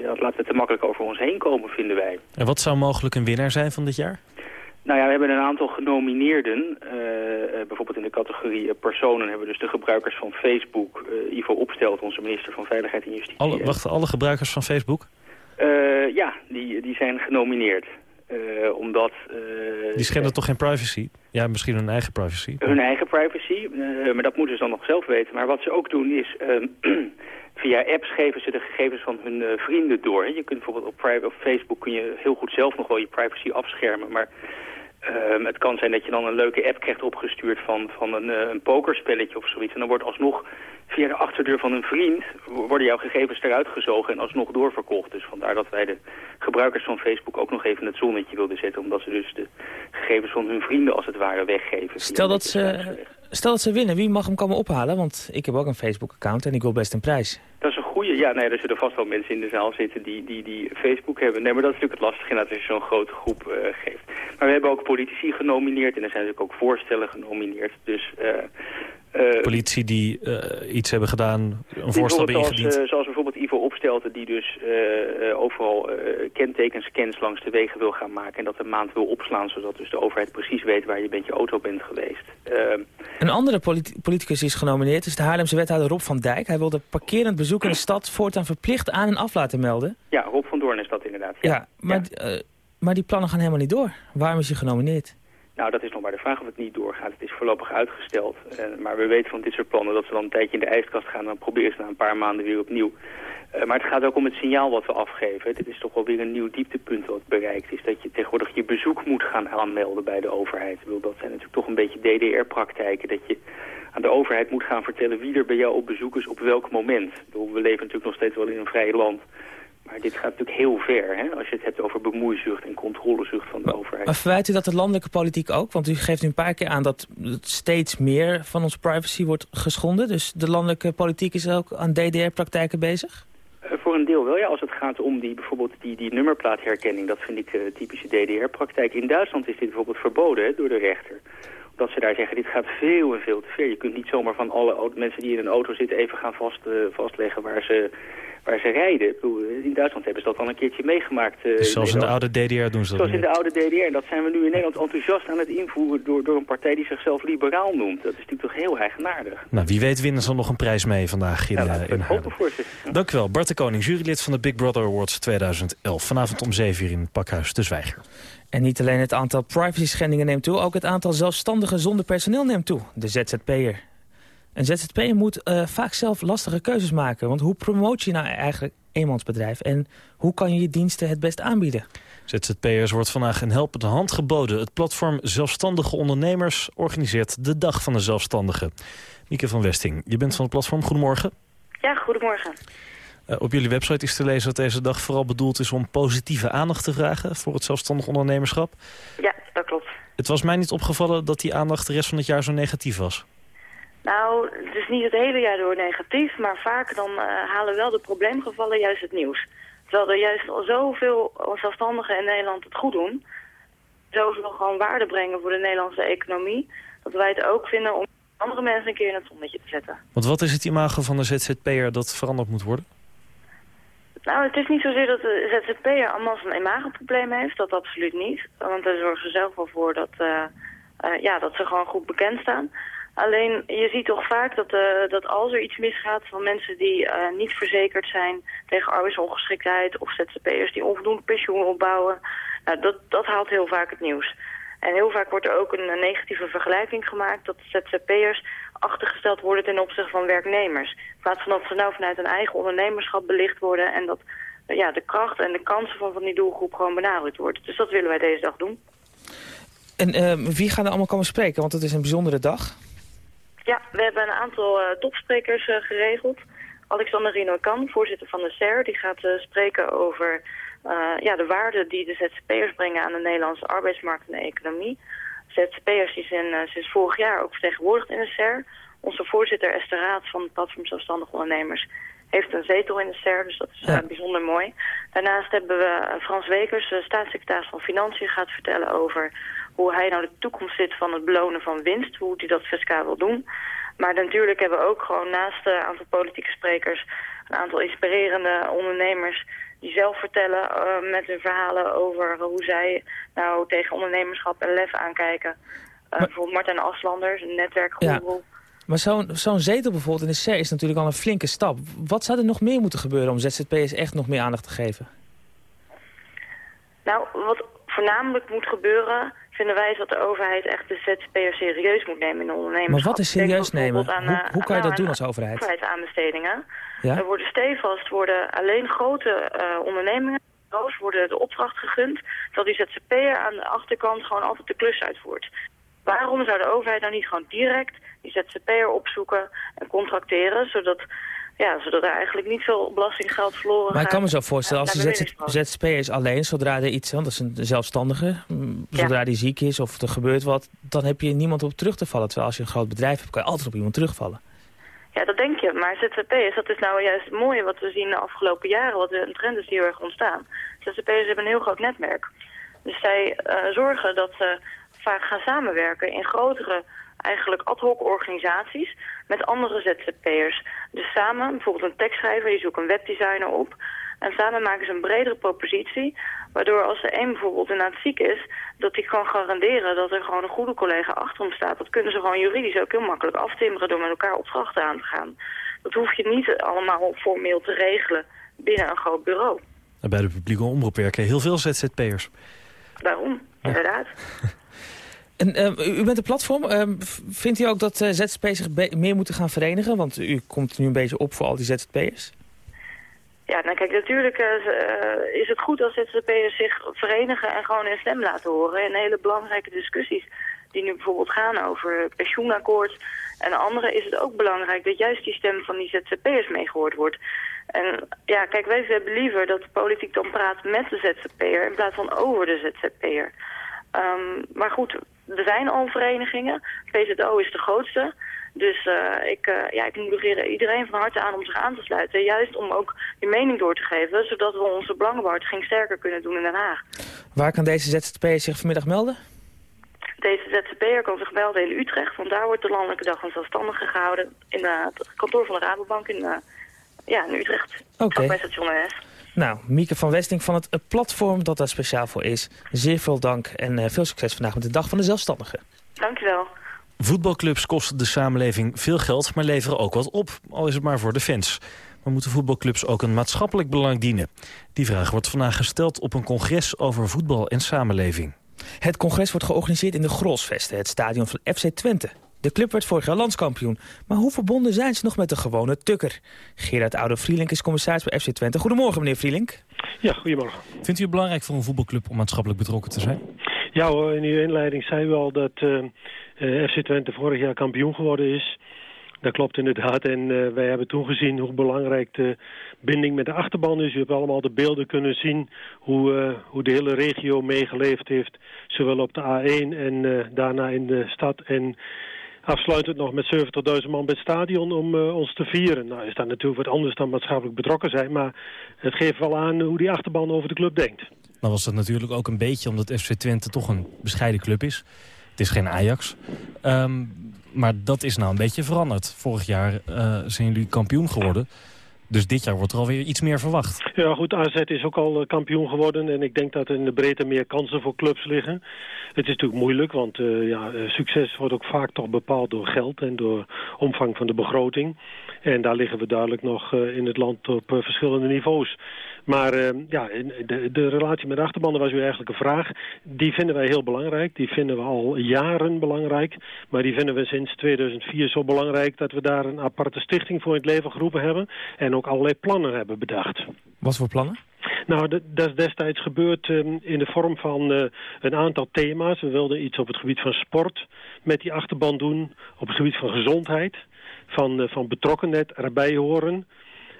ja, laten we te makkelijk over ons heen komen, vinden wij. En wat zou mogelijk een winnaar zijn van dit jaar? Nou ja, we hebben een aantal genomineerden. Eh, eh, bijvoorbeeld in de categorie personen hebben we dus de gebruikers van Facebook. eh, Ivo Opstelt, onze minister van Veiligheid en Justitie. Alle, wachten alle gebruikers van Facebook? Ja, die, die zijn genomineerd. Eh, omdat... eh, Die schenden toch geen privacy? Ja, misschien hun eigen privacy. hun eigen privacy, eh, maar dat moeten ze dan nog zelf weten. Maar wat ze ook doen is, ehm, via apps geven ze de gegevens van hun vrienden door. Je kunt bijvoorbeeld op, op Facebook kun je heel goed zelf nog wel je privacy afschermen. Maar ehm, het kan zijn dat je dan een leuke app krijgt opgestuurd van, van een, eh, een pokerspelletje of zoiets. En dan wordt alsnog via de achterdeur van een vriend worden jouw gegevens eruit gezogen en alsnog doorverkocht. Dus vandaar dat wij de gebruikers van Facebook ook nog even het zonnetje wilden zetten. Omdat ze dus de gegevens van hun vrienden als het ware weggeven. Stel dat, ze, stel dat ze winnen, wie mag hem komen ophalen? Want ik heb ook een Facebook-account en ik wil best een prijs. Dat is een Ja, nee, er zullen vast wel mensen in de zaal zitten die, die, die Facebook hebben. Nee, maar dat is natuurlijk het lastige als je zo'n grote groep eh, geeft. Maar we hebben ook politici genomineerd en er zijn natuurlijk ook voorstellen genomineerd. Dus eh, Politie die eh, iets hebben gedaan, een voorstel hebben ingediend. Als, eh, zoals bijvoorbeeld Ivo Opstelten die dus eh, eh, overal eh, kentekenscans langs de wegen wil gaan maken. En dat een maand wil opslaan, zodat dus de overheid precies weet waar je met je auto bent geweest. Ehm, Een andere politi- politicus die is genomineerd is de Haarlemse wethouder Rob van Dijk. Hij wil de parkerend bezoek in de stad voortaan verplicht aan en af laten melden. ja, Rob van Doorn is dat inderdaad. Ja, maar, eh, maar die plannen gaan helemaal niet door. Waarom is hij genomineerd? Nou, dat is nog maar de vraag of het niet doorgaat. Het is voorlopig uitgesteld. Eh, maar we weten van dit soort plannen dat ze dan een tijdje in de ijskast gaan... en dan proberen ze na een paar maanden weer opnieuw. Eh, maar het gaat ook om het signaal wat we afgeven. Dit is toch wel weer een nieuw dieptepunt wat bereikt is. Dat je tegenwoordig je bezoek moet gaan aanmelden bij de overheid. Ik bedoel, dat zijn natuurlijk toch een beetje DDR-praktijken. Dat je aan de overheid moet gaan vertellen wie er bij jou op bezoek is op welk moment. Bedoel, we leven natuurlijk nog steeds wel in een vrij land... Maar dit gaat natuurlijk heel ver, hè? als je het hebt over bemoeizucht en controlezucht van de overheid. Maar verwijt u dat de landelijke politiek ook? Want u geeft nu een paar keer aan dat steeds meer van onze privacy wordt geschonden. Dus de landelijke politiek is ook aan DDR-praktijken bezig? Eh, voor een deel wel, ja. Als het gaat om die, bijvoorbeeld die, die nummerplaatherkenning, dat vind ik typische DDR-praktijk. In Duitsland is dit bijvoorbeeld verboden hè, door de rechter. Omdat ze daar zeggen, dit gaat veel en veel te ver. Je kunt niet zomaar van alle mensen die in een auto zitten even gaan vast, eh, vastleggen waar ze, waar ze rijden. Ik bedoel, in Duitsland hebben ze dat al een keertje meegemaakt. eh, Dus zoals in de oude DDR doen ze dat Zoals in de oude DDR. En dat zijn we nu in Nederland enthousiast aan het invoeren door, door een partij die zichzelf liberaal noemt. Dat is natuurlijk toch heel eigenaardig. Nou, wie weet winnen ze nog een prijs mee vandaag in, Ja, eh, we in Haarlem. Dank u wel. Bart de Koning, jurylid van de Big Brother Awards 2011. Vanavond om 7 uur in het pakhuis De Zwijger. En niet alleen het aantal privacy-schendingen neemt toe... ook het aantal zelfstandigen zonder personeel neemt toe. De ZZP'er. Een ZZP'er moet eh, vaak zelf lastige keuzes maken. Want hoe promoot je nou eigenlijk eenmansbedrijf? En hoe kan je je diensten het best aanbieden? ZZP'ers wordt vandaag een helpende hand geboden. Het platform Zelfstandige Ondernemers organiseert de Dag van de Zelfstandigen. Mieke van Westing, je bent van het platform. Goedemorgen. Ja, goedemorgen. Eh, op jullie website is te lezen dat deze dag vooral bedoeld is om positieve aandacht te vragen voor het zelfstandig ondernemerschap. Ja, dat klopt. Het was mij niet opgevallen dat die aandacht de rest van het jaar zo negatief was. Nou, het is niet het hele jaar door negatief, maar vaak dan uh, halen wel de probleemgevallen juist het nieuws. Terwijl er juist al zoveel zelfstandigen in Nederland het goed doen. Zoveel gewoon waarde brengen voor de Nederlandse economie. Dat wij het ook vinden om andere mensen een keer in het zonnetje te zetten. Want wat is het imago van de ZZP'er dat veranderd moet worden? Nou, het is niet zozeer dat de ZZP'er allemaal een imagoprobleem heeft. Dat absoluut niet. Want daar zorgen ze zelf wel voor dat, uh, uh, ja, dat ze gewoon goed bekend staan. Alleen, je ziet toch vaak dat, uh, dat als er iets misgaat van mensen die uh, niet verzekerd zijn tegen arbeidsongeschiktheid of ZZP'ers die onvoldoende pensioen opbouwen, nou, dat, dat haalt heel vaak het nieuws. En heel vaak wordt er ook een, negatieve vergelijking gemaakt dat ZZP'ers achtergesteld worden ten opzichte van werknemers. In plaats van dat ze nou vanuit een eigen ondernemerschap belicht worden en dat ja, de kracht en de kansen van, van die doelgroep gewoon benadrukt wordt. Dus dat willen wij deze dag doen. En uh, wie gaan er allemaal komen spreken? Want het is een bijzondere dag. Ja, we hebben een aantal uh, topsprekers uh, geregeld. Alexander Rino Kan, voorzitter van de SER, die gaat uh, spreken over ja, de waarde die de ZZP'ers brengen aan de Nederlandse arbeidsmarkt en de economie. ZZP'ers zijn sinds vorig jaar ook vertegenwoordigd in de SER. Onze voorzitter Esther Raad van het Platform Zelfstandig Ondernemers heeft een zetel in de SER, dus dat is ja. bijzonder mooi. Daarnaast hebben we Frans Wekers, staatssecretaris van Financiën, gaat vertellen over hoe hij nou de toekomst zit van het belonen van winst, hoe hij dat fiscaal wil doen. Maar natuurlijk hebben we ook gewoon naast een aantal politieke sprekers een aantal inspirerende ondernemers die zelf vertellen uh, met hun verhalen over hoe zij nou tegen ondernemerschap en lef aankijken. Uh, maar, bijvoorbeeld Martijn Aslanders, een netwerkgoeroe. Ja. Maar zo'n zo'n zetel bijvoorbeeld in de SER is natuurlijk al een flinke stap. Wat zou er nog meer moeten gebeuren om ZZP'ers echt nog meer aandacht te geven? Nou, wat voornamelijk moet gebeuren vinden wij dat de overheid echt de ZZP'er serieus moet nemen in de ondernemerschap. Maar wat is serieus nemen? Aan, hoe, hoe, kan je dat doen als overheid? Overheidsaanbestedingen. Ja? Er worden stevast worden alleen grote uh, ondernemingen worden de opdracht gegund dat die ZZP'er aan de achterkant gewoon altijd de klus uitvoert. Waarom zou de overheid nou niet gewoon direct die ZZP'er opzoeken en contracteren, zodat ja, zodat er eigenlijk niet veel belastinggeld verloren gaat. Maar ik kan me zo voorstellen, als de ZZP is alleen, zodra er iets, want dat is een zelfstandige, zodra ja. die ziek is of er gebeurt wat, dan heb je niemand op terug te vallen. Terwijl als je een groot bedrijf hebt, kan je altijd op iemand terugvallen. Ja, dat denk je. Maar ZZP'ers, dat is nou juist het mooie wat we zien de afgelopen jaren, wat een trend is die heel erg ontstaan. ZZP'ers hebben een heel groot netwerk. Dus zij uh, zorgen dat ze vaak gaan samenwerken in grotere eigenlijk ad hoc organisaties met andere ZZP'ers. Dus samen, bijvoorbeeld een tekstschrijver, die zoekt een webdesigner op. En samen maken ze een bredere propositie, waardoor als er één bijvoorbeeld inderdaad ziek is, dat die kan garanderen dat er gewoon een goede collega achter hem staat. Dat kunnen ze gewoon juridisch ook heel makkelijk aftimmeren door met elkaar opdrachten aan te gaan. Dat hoef je niet allemaal formeel te regelen binnen een groot bureau. Bij de publieke omroep werken heel veel ZZP'ers. Daarom, ja. En uh, u bent een platform. Uh, vindt u ook dat uh, ZZP'ers zich meer moeten gaan verenigen? Want u komt nu een beetje op voor al die ZZP'ers. Ja, nou kijk, natuurlijk uh, is het goed als ZZP'ers zich verenigen en gewoon hun stem laten horen. In hele belangrijke discussies die nu bijvoorbeeld gaan over pensioenakkoord en andere is het ook belangrijk dat juist die stem van die ZZP'ers meegehoord wordt. En ja, kijk, wij hebben liever dat de politiek dan praat met de ZZP'er in plaats van over de ZZP'er. Um, maar goed, er zijn al verenigingen. VZO is de grootste. Dus uh, ik, uh, ja, ik moedigeer iedereen van harte aan om zich aan te sluiten. Juist om ook die mening door te geven, zodat we onze belangenbehartiging sterker kunnen doen in Den Haag. Waar kan deze ZZP'er zich vanmiddag melden? Deze ZZP'er kan zich melden in Utrecht, want daar wordt de Landelijke Dag van Zelfstandigen gehouden. In uh, het kantoor van de Rabobank in, ja, in Utrecht. Oké. Bij station NS. Nou, Mieke van Westing van het platform dat daar speciaal voor is. Zeer veel dank en uh, veel succes vandaag met de Dag van de Zelfstandigen. Dankjewel. Voetbalclubs kosten de samenleving veel geld, maar leveren ook wat op. Al is het maar voor de fans. Maar moeten voetbalclubs ook een maatschappelijk belang dienen? Die vraag wordt vandaag gesteld op een congres over voetbal en samenleving. Het congres wordt georganiseerd in de Grosvesten, het stadion van FC Twente. De club werd vorig jaar landskampioen. Maar hoe verbonden zijn ze nog met de gewone tukker? Gerard Oude Vrielink is commissaris bij FC Twente. Goedemorgen, meneer Vrielink. Ja, goedemorgen. Vindt u het belangrijk voor een voetbalclub om maatschappelijk betrokken te zijn? Ja hoor, in uw inleiding zei u al dat uh, uh, FC Twente vorig jaar kampioen geworden is. Dat klopt inderdaad. En uh, wij hebben toen gezien hoe belangrijk de binding met de achterban is. U hebt allemaal de beelden kunnen zien hoe, uh, hoe de hele regio meegeleefd heeft. Zowel op de A1 en uh, daarna in de stad en afsluitend nog met 70.000 man bij het stadion om eh, ons te vieren. Nou is dat natuurlijk wat anders dan maatschappelijk betrokken zijn, maar het geeft wel aan hoe die achterban over de club denkt. Dan was dat natuurlijk ook een beetje omdat FC Twente toch een bescheiden club is. Het is geen Ajax. Ehm, maar dat is nou een beetje veranderd. Vorig jaar uh, zijn jullie kampioen geworden. Dus dit jaar wordt er alweer iets meer verwacht. Ja goed, AZ is ook al eh, kampioen geworden. En ik denk dat er in de breedte meer kansen voor clubs liggen. Het is natuurlijk moeilijk, want uh, ja, succes wordt ook vaak toch bepaald door geld en door omvang van de begroting. En daar liggen we duidelijk nog uh, in het land op verschillende niveaus. Maar uh, ja, de, de, relatie met de achterbanden was u eigenlijk een vraag. Die vinden wij heel belangrijk. Die vinden we al jaren belangrijk. Maar die vinden we sinds 2004 zo belangrijk dat we daar een aparte stichting voor in het leven geroepen hebben. En ook allerlei plannen hebben bedacht. Wat voor plannen? Nou, dat is destijds gebeurd um, in de vorm van uh, een aantal thema's. We wilden iets op het gebied van sport met die achterban doen. Op het gebied van gezondheid, van, uh, van betrokkenheid erbij horen.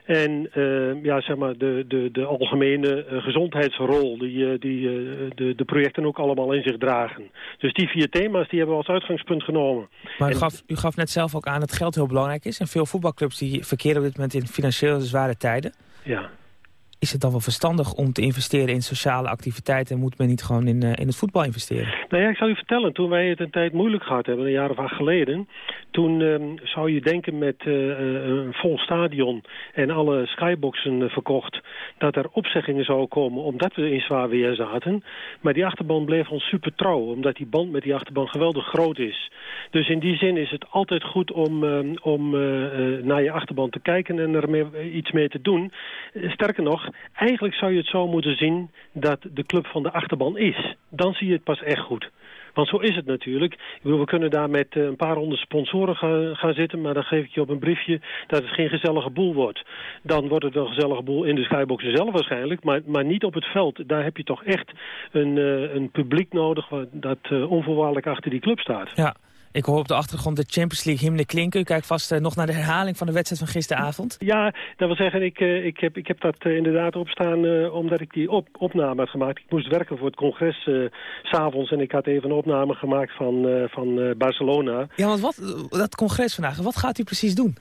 En uh, ja, zeg maar de, de, de algemene uh, gezondheidsrol die, die de, de projecten ook allemaal in zich dragen. Dus die vier thema's die hebben we als uitgangspunt genomen. Maar u, gaf, u gaf net zelf ook aan dat geld heel belangrijk is. En veel voetbalclubs die verkeren op dit moment in financieel zware tijden. Ja. Is het dan wel verstandig om te investeren in sociale activiteiten... en moet men niet gewoon in, in het voetbal investeren? Nou ja, ik zal u vertellen, toen wij het een tijd moeilijk gehad hebben... een jaar of acht geleden... toen um, zou je denken met uh, een vol stadion en alle skyboxen verkocht... dat er opzeggingen zouden komen omdat we in zwaar weer zaten. Maar die achterban bleef ons super trouw... omdat die band met die achterban geweldig groot is. Dus in die zin is het altijd goed om, um, om naar je achterban te kijken... en er mee, iets mee te doen. Sterker nog, eigenlijk zou je het zo moeten zien dat de club van de achterban is. Dan zie je het pas echt goed. Want zo is het natuurlijk. Ik bedoel, we kunnen daar met uh, een paar honderd sponsoren gaan, zitten... maar dan geef ik je op een briefje dat het geen gezellige boel wordt. Dan wordt het een gezellige boel in de skyboxen zelf waarschijnlijk... maar, maar niet op het veld. Daar heb je toch echt een, uh, een publiek nodig... dat uh, onvoorwaardelijk achter die club staat. Ja. Ik hoor op de achtergrond de Champions League hymne klinken. U kijkt vast uh, nog naar de herhaling van de wedstrijd van gisteravond. Ja, dat wil zeggen, ik, uh, ik, heb, ik heb dat uh, inderdaad opstaan omdat ik die op, opname had gemaakt. Ik moest werken voor het congres s'avonds en ik had even een opname gemaakt van, van Barcelona. Ja, want wat, dat congres vandaag, wat gaat u precies doen?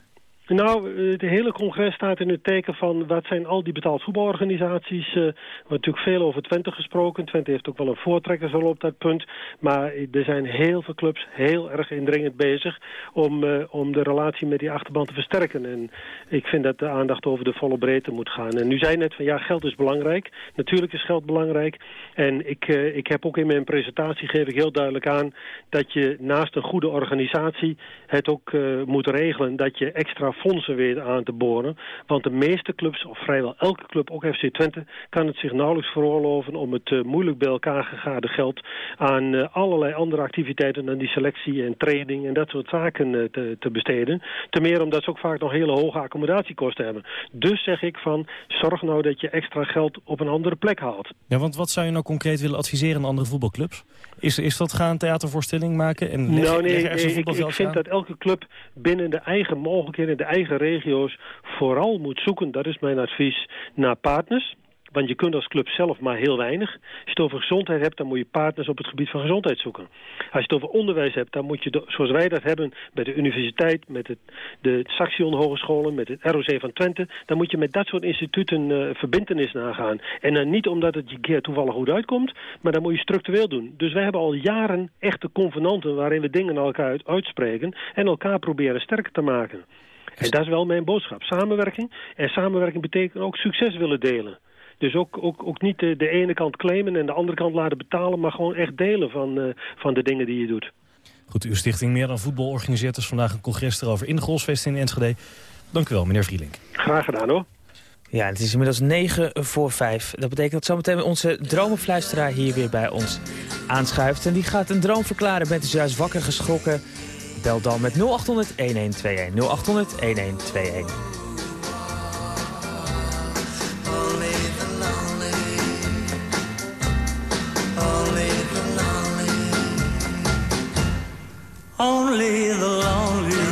Nou, het hele congres staat in het teken van wat zijn al die betaald voetbalorganisaties. Uh, er wordt natuurlijk veel over Twente gesproken. Twente heeft ook wel een voortrekkersrol op dat punt. Maar er zijn heel veel clubs heel erg indringend bezig om, uh, om de relatie met die achterban te versterken. En ik vind dat de aandacht over de volle breedte moet gaan. En nu zei net van ja, geld is belangrijk. Natuurlijk is geld belangrijk. En ik, uh, ik heb ook in mijn presentatie geef ik heel duidelijk aan dat je naast een goede organisatie het ook moet regelen dat je extra fondsen weer aan te boren. Want de meeste clubs, of vrijwel elke club, ook FC Twente... kan het zich nauwelijks veroorloven om het uh, moeilijk bij elkaar gegade geld... aan uh, allerlei andere activiteiten dan die selectie en training en dat soort zaken uh, te, te, besteden. Ten meer omdat ze ook vaak nog hele hoge accommodatiekosten hebben. Dus zeg ik van, zorg nou dat je extra geld op een andere plek haalt. Ja, want wat zou je nou concreet willen adviseren aan andere voetbalclubs? Is, is dat gaan theatervoorstelling maken? En leg, nou nee, nee ik, ik vind aan? dat elke club binnen de eigen mogelijkheden... de eigen regio's vooral moet zoeken, dat is mijn advies, naar partners. Want je kunt als club zelf maar heel weinig. Als je het over gezondheid hebt, dan moet je partners op het gebied van gezondheid zoeken. Als je het over onderwijs hebt, dan moet je, zoals wij dat hebben... met de universiteit, met het, de Saxion Hogescholen, met het ROC van Twente... dan moet je met dat soort instituten uh, verbindenis nagaan. En dan niet omdat het je keer toevallig goed uitkomt... maar dan moet je structureel doen. Dus wij hebben al jaren echte convenanten... waarin we dingen naar elkaar uit, uitspreken... en elkaar proberen sterker te maken. En dat is wel mijn boodschap. Samenwerking. En samenwerking betekent ook succes willen delen. Dus ook, ook, ook niet de, de ene kant claimen en de andere kant laten betalen... maar gewoon echt delen van, uh, van de dingen die je doet. Goed, uw stichting Meer dan Voetbal organiseert dus vandaag een congres erover... in de Golfsvest in Enschede. Dank u wel, meneer Vrielink. Graag gedaan, hoor. Ja, het is inmiddels 9 voor 5. Dat betekent dat zometeen onze dromenfluisteraar hier weer bij ons aanschuift. En die gaat een droom verklaren. Bent u juist wakker geschrokken? Bel dan met 0800 1121. 0800 1121. Only the lonely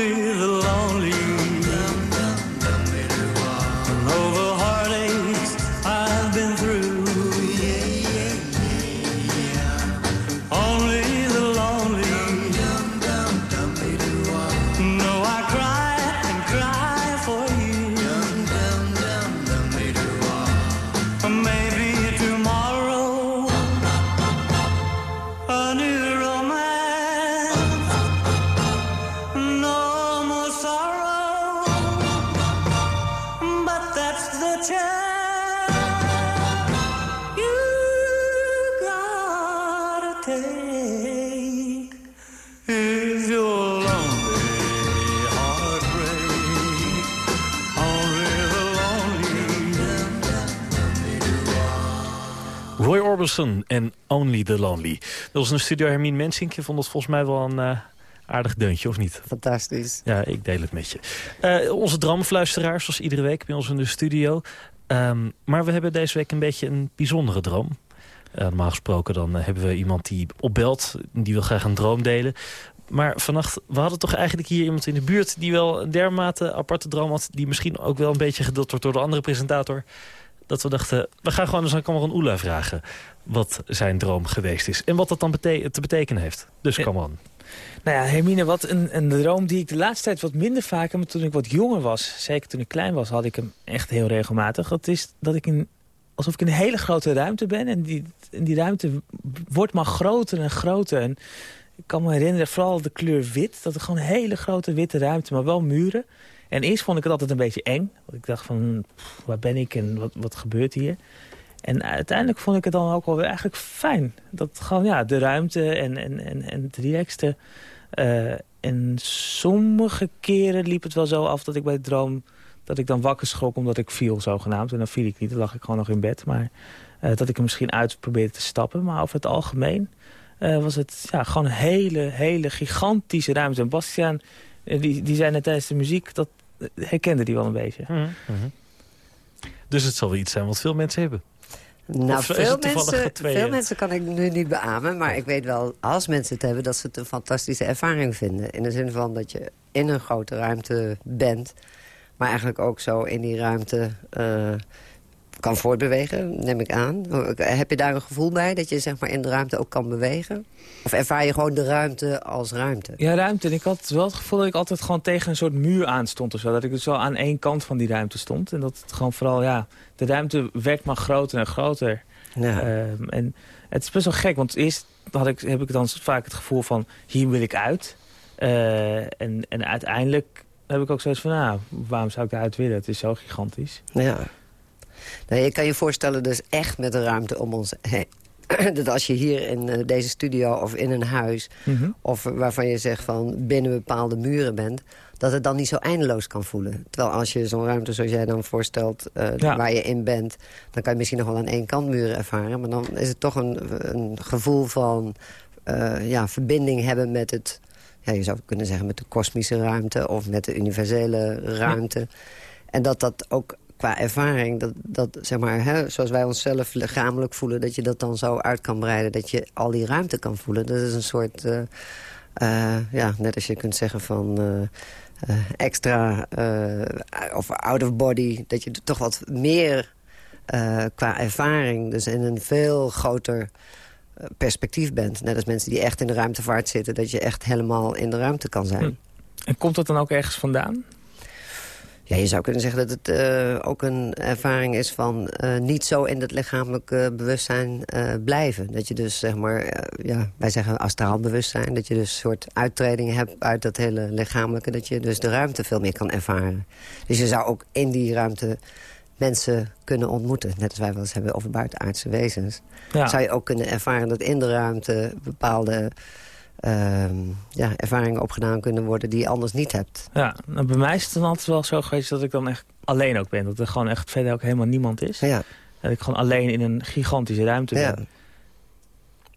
only En Only the Lonely. Dat was een studio Hermine Mensink. Je vond het volgens mij wel een eh, aardig deuntje, of niet? Fantastisch. Ja, ik deel het met je. Eh, onze droomfluisteraars, zoals iedere week bij ons in de studio. Ehm, maar we hebben deze week een beetje een bijzondere droom. Eh, normaal gesproken dan hebben we iemand die opbelt. Die wil graag een droom delen. Maar vannacht, we hadden toch eigenlijk hier iemand in de buurt... die wel een dermate aparte droom had... die misschien ook wel een beetje gedeeld wordt door de andere presentator... dat we dachten, we gaan gewoon eens aan Cameron Oela vragen... wat zijn droom geweest is. En wat dat dan bete te betekenen heeft. Dus Cameron. Nou ja, Hermine, wat een, een droom die ik de laatste tijd wat minder vaak heb. Maar toen ik wat jonger was, zeker toen ik klein was, had ik hem echt heel regelmatig. Dat is dat ik in, alsof ik in een hele grote ruimte ben. En die, en die ruimte wordt maar groter en groter. En ik kan me herinneren, vooral de kleur wit. Dat er gewoon een hele grote witte ruimte, maar wel muren. En eerst vond ik het altijd een beetje eng. Want ik dacht van, waar ben ik en wat, wat gebeurt hier? En uiteindelijk vond ik het dan ook wel weer eigenlijk fijn. Dat gewoon, ja, de ruimte en, en, en, en het relaxte. Eh, en sommige keren liep het wel zo af dat ik bij de droom... dat ik dan wakker schrok omdat ik viel, zogenaamd. En dan viel ik niet, dan lag ik gewoon nog in bed. Maar eh, dat ik er misschien uit probeerde te stappen. Maar over het algemeen eh, was het ja, gewoon een hele, hele gigantische ruimte. En Bastiaan, die, die zei net tijdens de muziek... dat herkende die wel een beetje. Dus het zal wel iets zijn wat veel mensen hebben. Nou, veel mensen, veel mensen kan ik nu niet beamen. Maar ik weet wel, als mensen het hebben... dat ze het een fantastische ervaring vinden. In de zin van dat je in een grote ruimte bent... maar eigenlijk ook zo in die ruimte eh, kan voortbewegen, neem ik aan. Heb je daar een gevoel bij, dat je zeg maar, in de ruimte ook kan bewegen? Of ervaar je gewoon de ruimte als ruimte? Ja, ruimte. En ik had wel het gevoel dat ik altijd gewoon tegen een soort muur aan stond of zo. Dat ik dus wel aan één kant van die ruimte stond. En dat het gewoon vooral, ja, de ruimte werd maar groter en groter. Ja. Ehm, en het is best wel gek, want eerst had ik, heb ik dan vaak het gevoel van, hier wil ik uit. Eh, en, en uiteindelijk heb ik ook zoiets van, nou, waarom zou ik daaruit willen? Het is zo gigantisch. Ja. Nou, je kan je voorstellen dus echt met de ruimte om ons heen. Dat als je hier in eh, deze studio of in een huis... Mhm. of waarvan je zegt van binnen bepaalde muren bent... dat het dan niet zo eindeloos kan voelen. Terwijl als je zo'n ruimte zoals jij dan voorstelt... eh, Ja. waar je in bent... dan kan je misschien nog wel aan één kant muren ervaren. Maar dan is het toch een, een gevoel van eh, ja, verbinding hebben met het... Ja, je zou kunnen zeggen met de kosmische ruimte... of met de universele ruimte. En dat dat ook qua ervaring, dat, dat zeg maar, hè, zoals wij onszelf lichamelijk voelen... dat je dat dan zo uit kan breiden, dat je al die ruimte kan voelen. Dat is een soort, eh, eh, ja, net als je kunt zeggen van... eh, extra, of out of body, dat je toch wat meer qua ervaring... dus in een veel groter perspectief bent. Net als mensen die echt in de ruimtevaart zitten... dat je echt helemaal in de ruimte kan zijn. En komt dat dan ook ergens vandaan? Ja, je zou kunnen zeggen dat het uh, ook een ervaring is van uh, niet zo in het lichamelijke bewustzijn uh, blijven. Dat je dus, zeg maar, ja, wij zeggen astraal bewustzijn. Dat je dus een soort uittredingen hebt uit dat hele lichamelijke. Dat je dus de ruimte veel meer kan ervaren. Dus je zou ook in die ruimte mensen kunnen ontmoeten. Net als wij wel eens hebben over buitenaardse wezens. Ja. Zou je ook kunnen ervaren dat in de ruimte bepaalde uh, ja, ervaringen opgedaan kunnen worden die je anders niet hebt. Ja, nou, bij mij is het dan altijd wel zo geweest dat ik dan echt alleen ook ben. Dat er gewoon echt verder ook helemaal niemand is. Ja. Dat ik gewoon alleen in een gigantische ruimte ja. ben.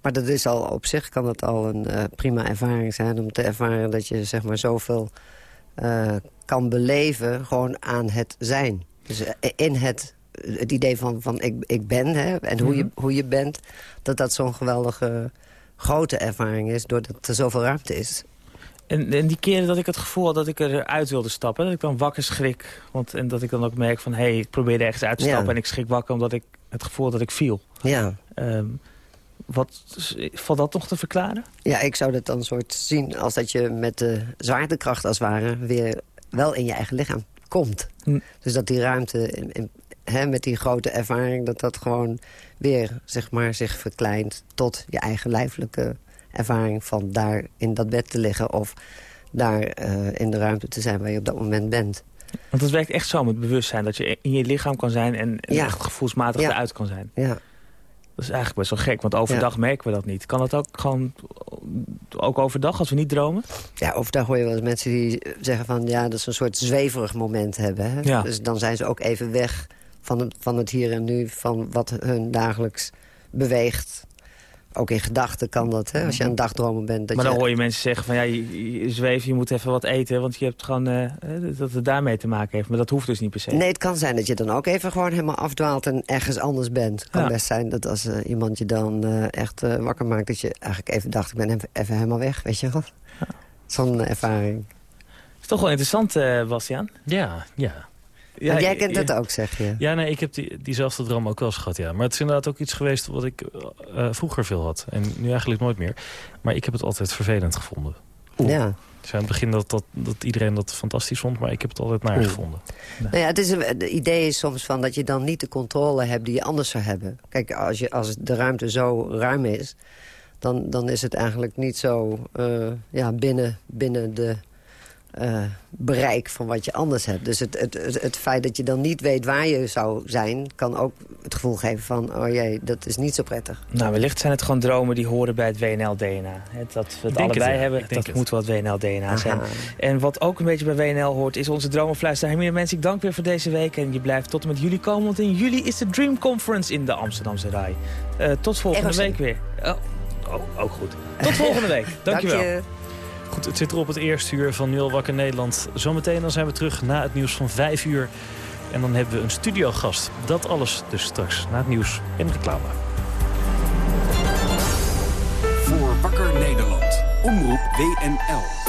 Maar dat is al op zich kan het al een uh, prima ervaring zijn om te ervaren dat je zeg maar zoveel uh, kan beleven gewoon aan het zijn. Dus uh, in het, het idee van, van ik, ik ben hè, en hoe, je, hoe je bent, dat dat zo'n geweldige grote ervaring is... doordat er zoveel ruimte is. En, en die keren dat ik het gevoel had dat ik eruit wilde stappen... dat ik dan wakker schrik. Want, en dat ik dan ook merk van... hé, hey, ik probeerde ergens uit te stappen... en ik schrik wakker omdat ik het gevoel dat ik viel. Ja. Um, wat, valt dat nog te verklaren? Ja, ik zou dat dan soort zien als dat je met de zwaartekracht als het ware... weer wel in je eigen lichaam komt. Hm. Dus dat die ruimte in, in, hè, met die grote ervaring... dat dat gewoon weer zeg maar, zich verkleint tot je eigen lijfelijke ervaring... van daar in dat bed te liggen of daar uh, in de ruimte te zijn waar je op dat moment bent. Want het werkt echt zo met bewustzijn... dat je in je lichaam kan zijn en, en ja. echt gevoelsmatig ja. eruit kan zijn. Ja. Dat is eigenlijk best wel gek, want overdag ja. merken we dat niet. Kan dat ook gewoon ook overdag, als we niet dromen? Ja, overdag hoor je wel eens mensen die zeggen van... ja, dat ze een soort zweverig moment hebben. Hè? Ja. Dus dan zijn ze ook even weg van het, van het hier en nu... van wat hun dagelijks beweegt. Ook in gedachten kan dat, hè? als je aan het dagdromen bent. Dat maar dan je... hoor je mensen zeggen van ja, je, je zweeft, je moet even wat eten... want je hebt gewoon uh, dat het daarmee te maken heeft. Maar dat hoeft dus niet per se. Nee, het kan zijn dat je dan ook even gewoon helemaal afdwaalt... en ergens anders bent. Het kan Ja. best zijn dat als uh, iemand je dan uh, echt uh, wakker maakt... dat je eigenlijk even dacht, ik ben even, even helemaal weg, weet je wel. Zo'n ervaring. is toch wel interessant, uh, Bastiaan. Ja, ja. Ja, jij kent het ook, zeg je. Ja, nee, ik heb die, diezelfde droom ook wel eens gehad, ja. Maar het is inderdaad ook iets geweest wat ik uh, vroeger veel had. En nu eigenlijk nooit meer. Maar ik heb het altijd vervelend gevonden. Ja. Dus aan het begin dat, dat, dat iedereen dat fantastisch vond, maar ik heb het altijd naar gevonden. Nee. Nou ja, het, is een, het idee is soms van dat je dan niet de controle hebt die je anders zou hebben. Kijk, als, je, als de ruimte zo ruim is, dan, dan is het eigenlijk niet zo uh, ja, binnen, binnen de uh, bereik van wat je anders hebt. Dus het, het, het, het, feit dat je dan niet weet waar je zou zijn... kan ook het gevoel geven van, oh jee, dat is niet zo prettig. Nou, wellicht zijn het gewoon dromen die horen bij het WNL-DNA. Dat we het allebei het, ja. hebben, dat het. moet wel het WNL-DNA zijn. En wat ook een beetje bij WNL hoort, is onze dromenfluister. Hermine mensen, ik dank weer voor deze week. En je blijft tot en met juli komen, want in juli is de Dream Conference in de Amsterdamse Rai. Uh, tot volgende week weer. Oh, oh, ook goed. Tot volgende week. Dankjewel. Dank je. Goed, het zit er op het eerste uur van Nul Wakker Nederland. Zometeen dan zijn we terug na het nieuws van 5 uur. En dan hebben we een studiogast. Dat alles dus straks na het nieuws en reclame. Voor Wakker Nederland. Omroep WNL.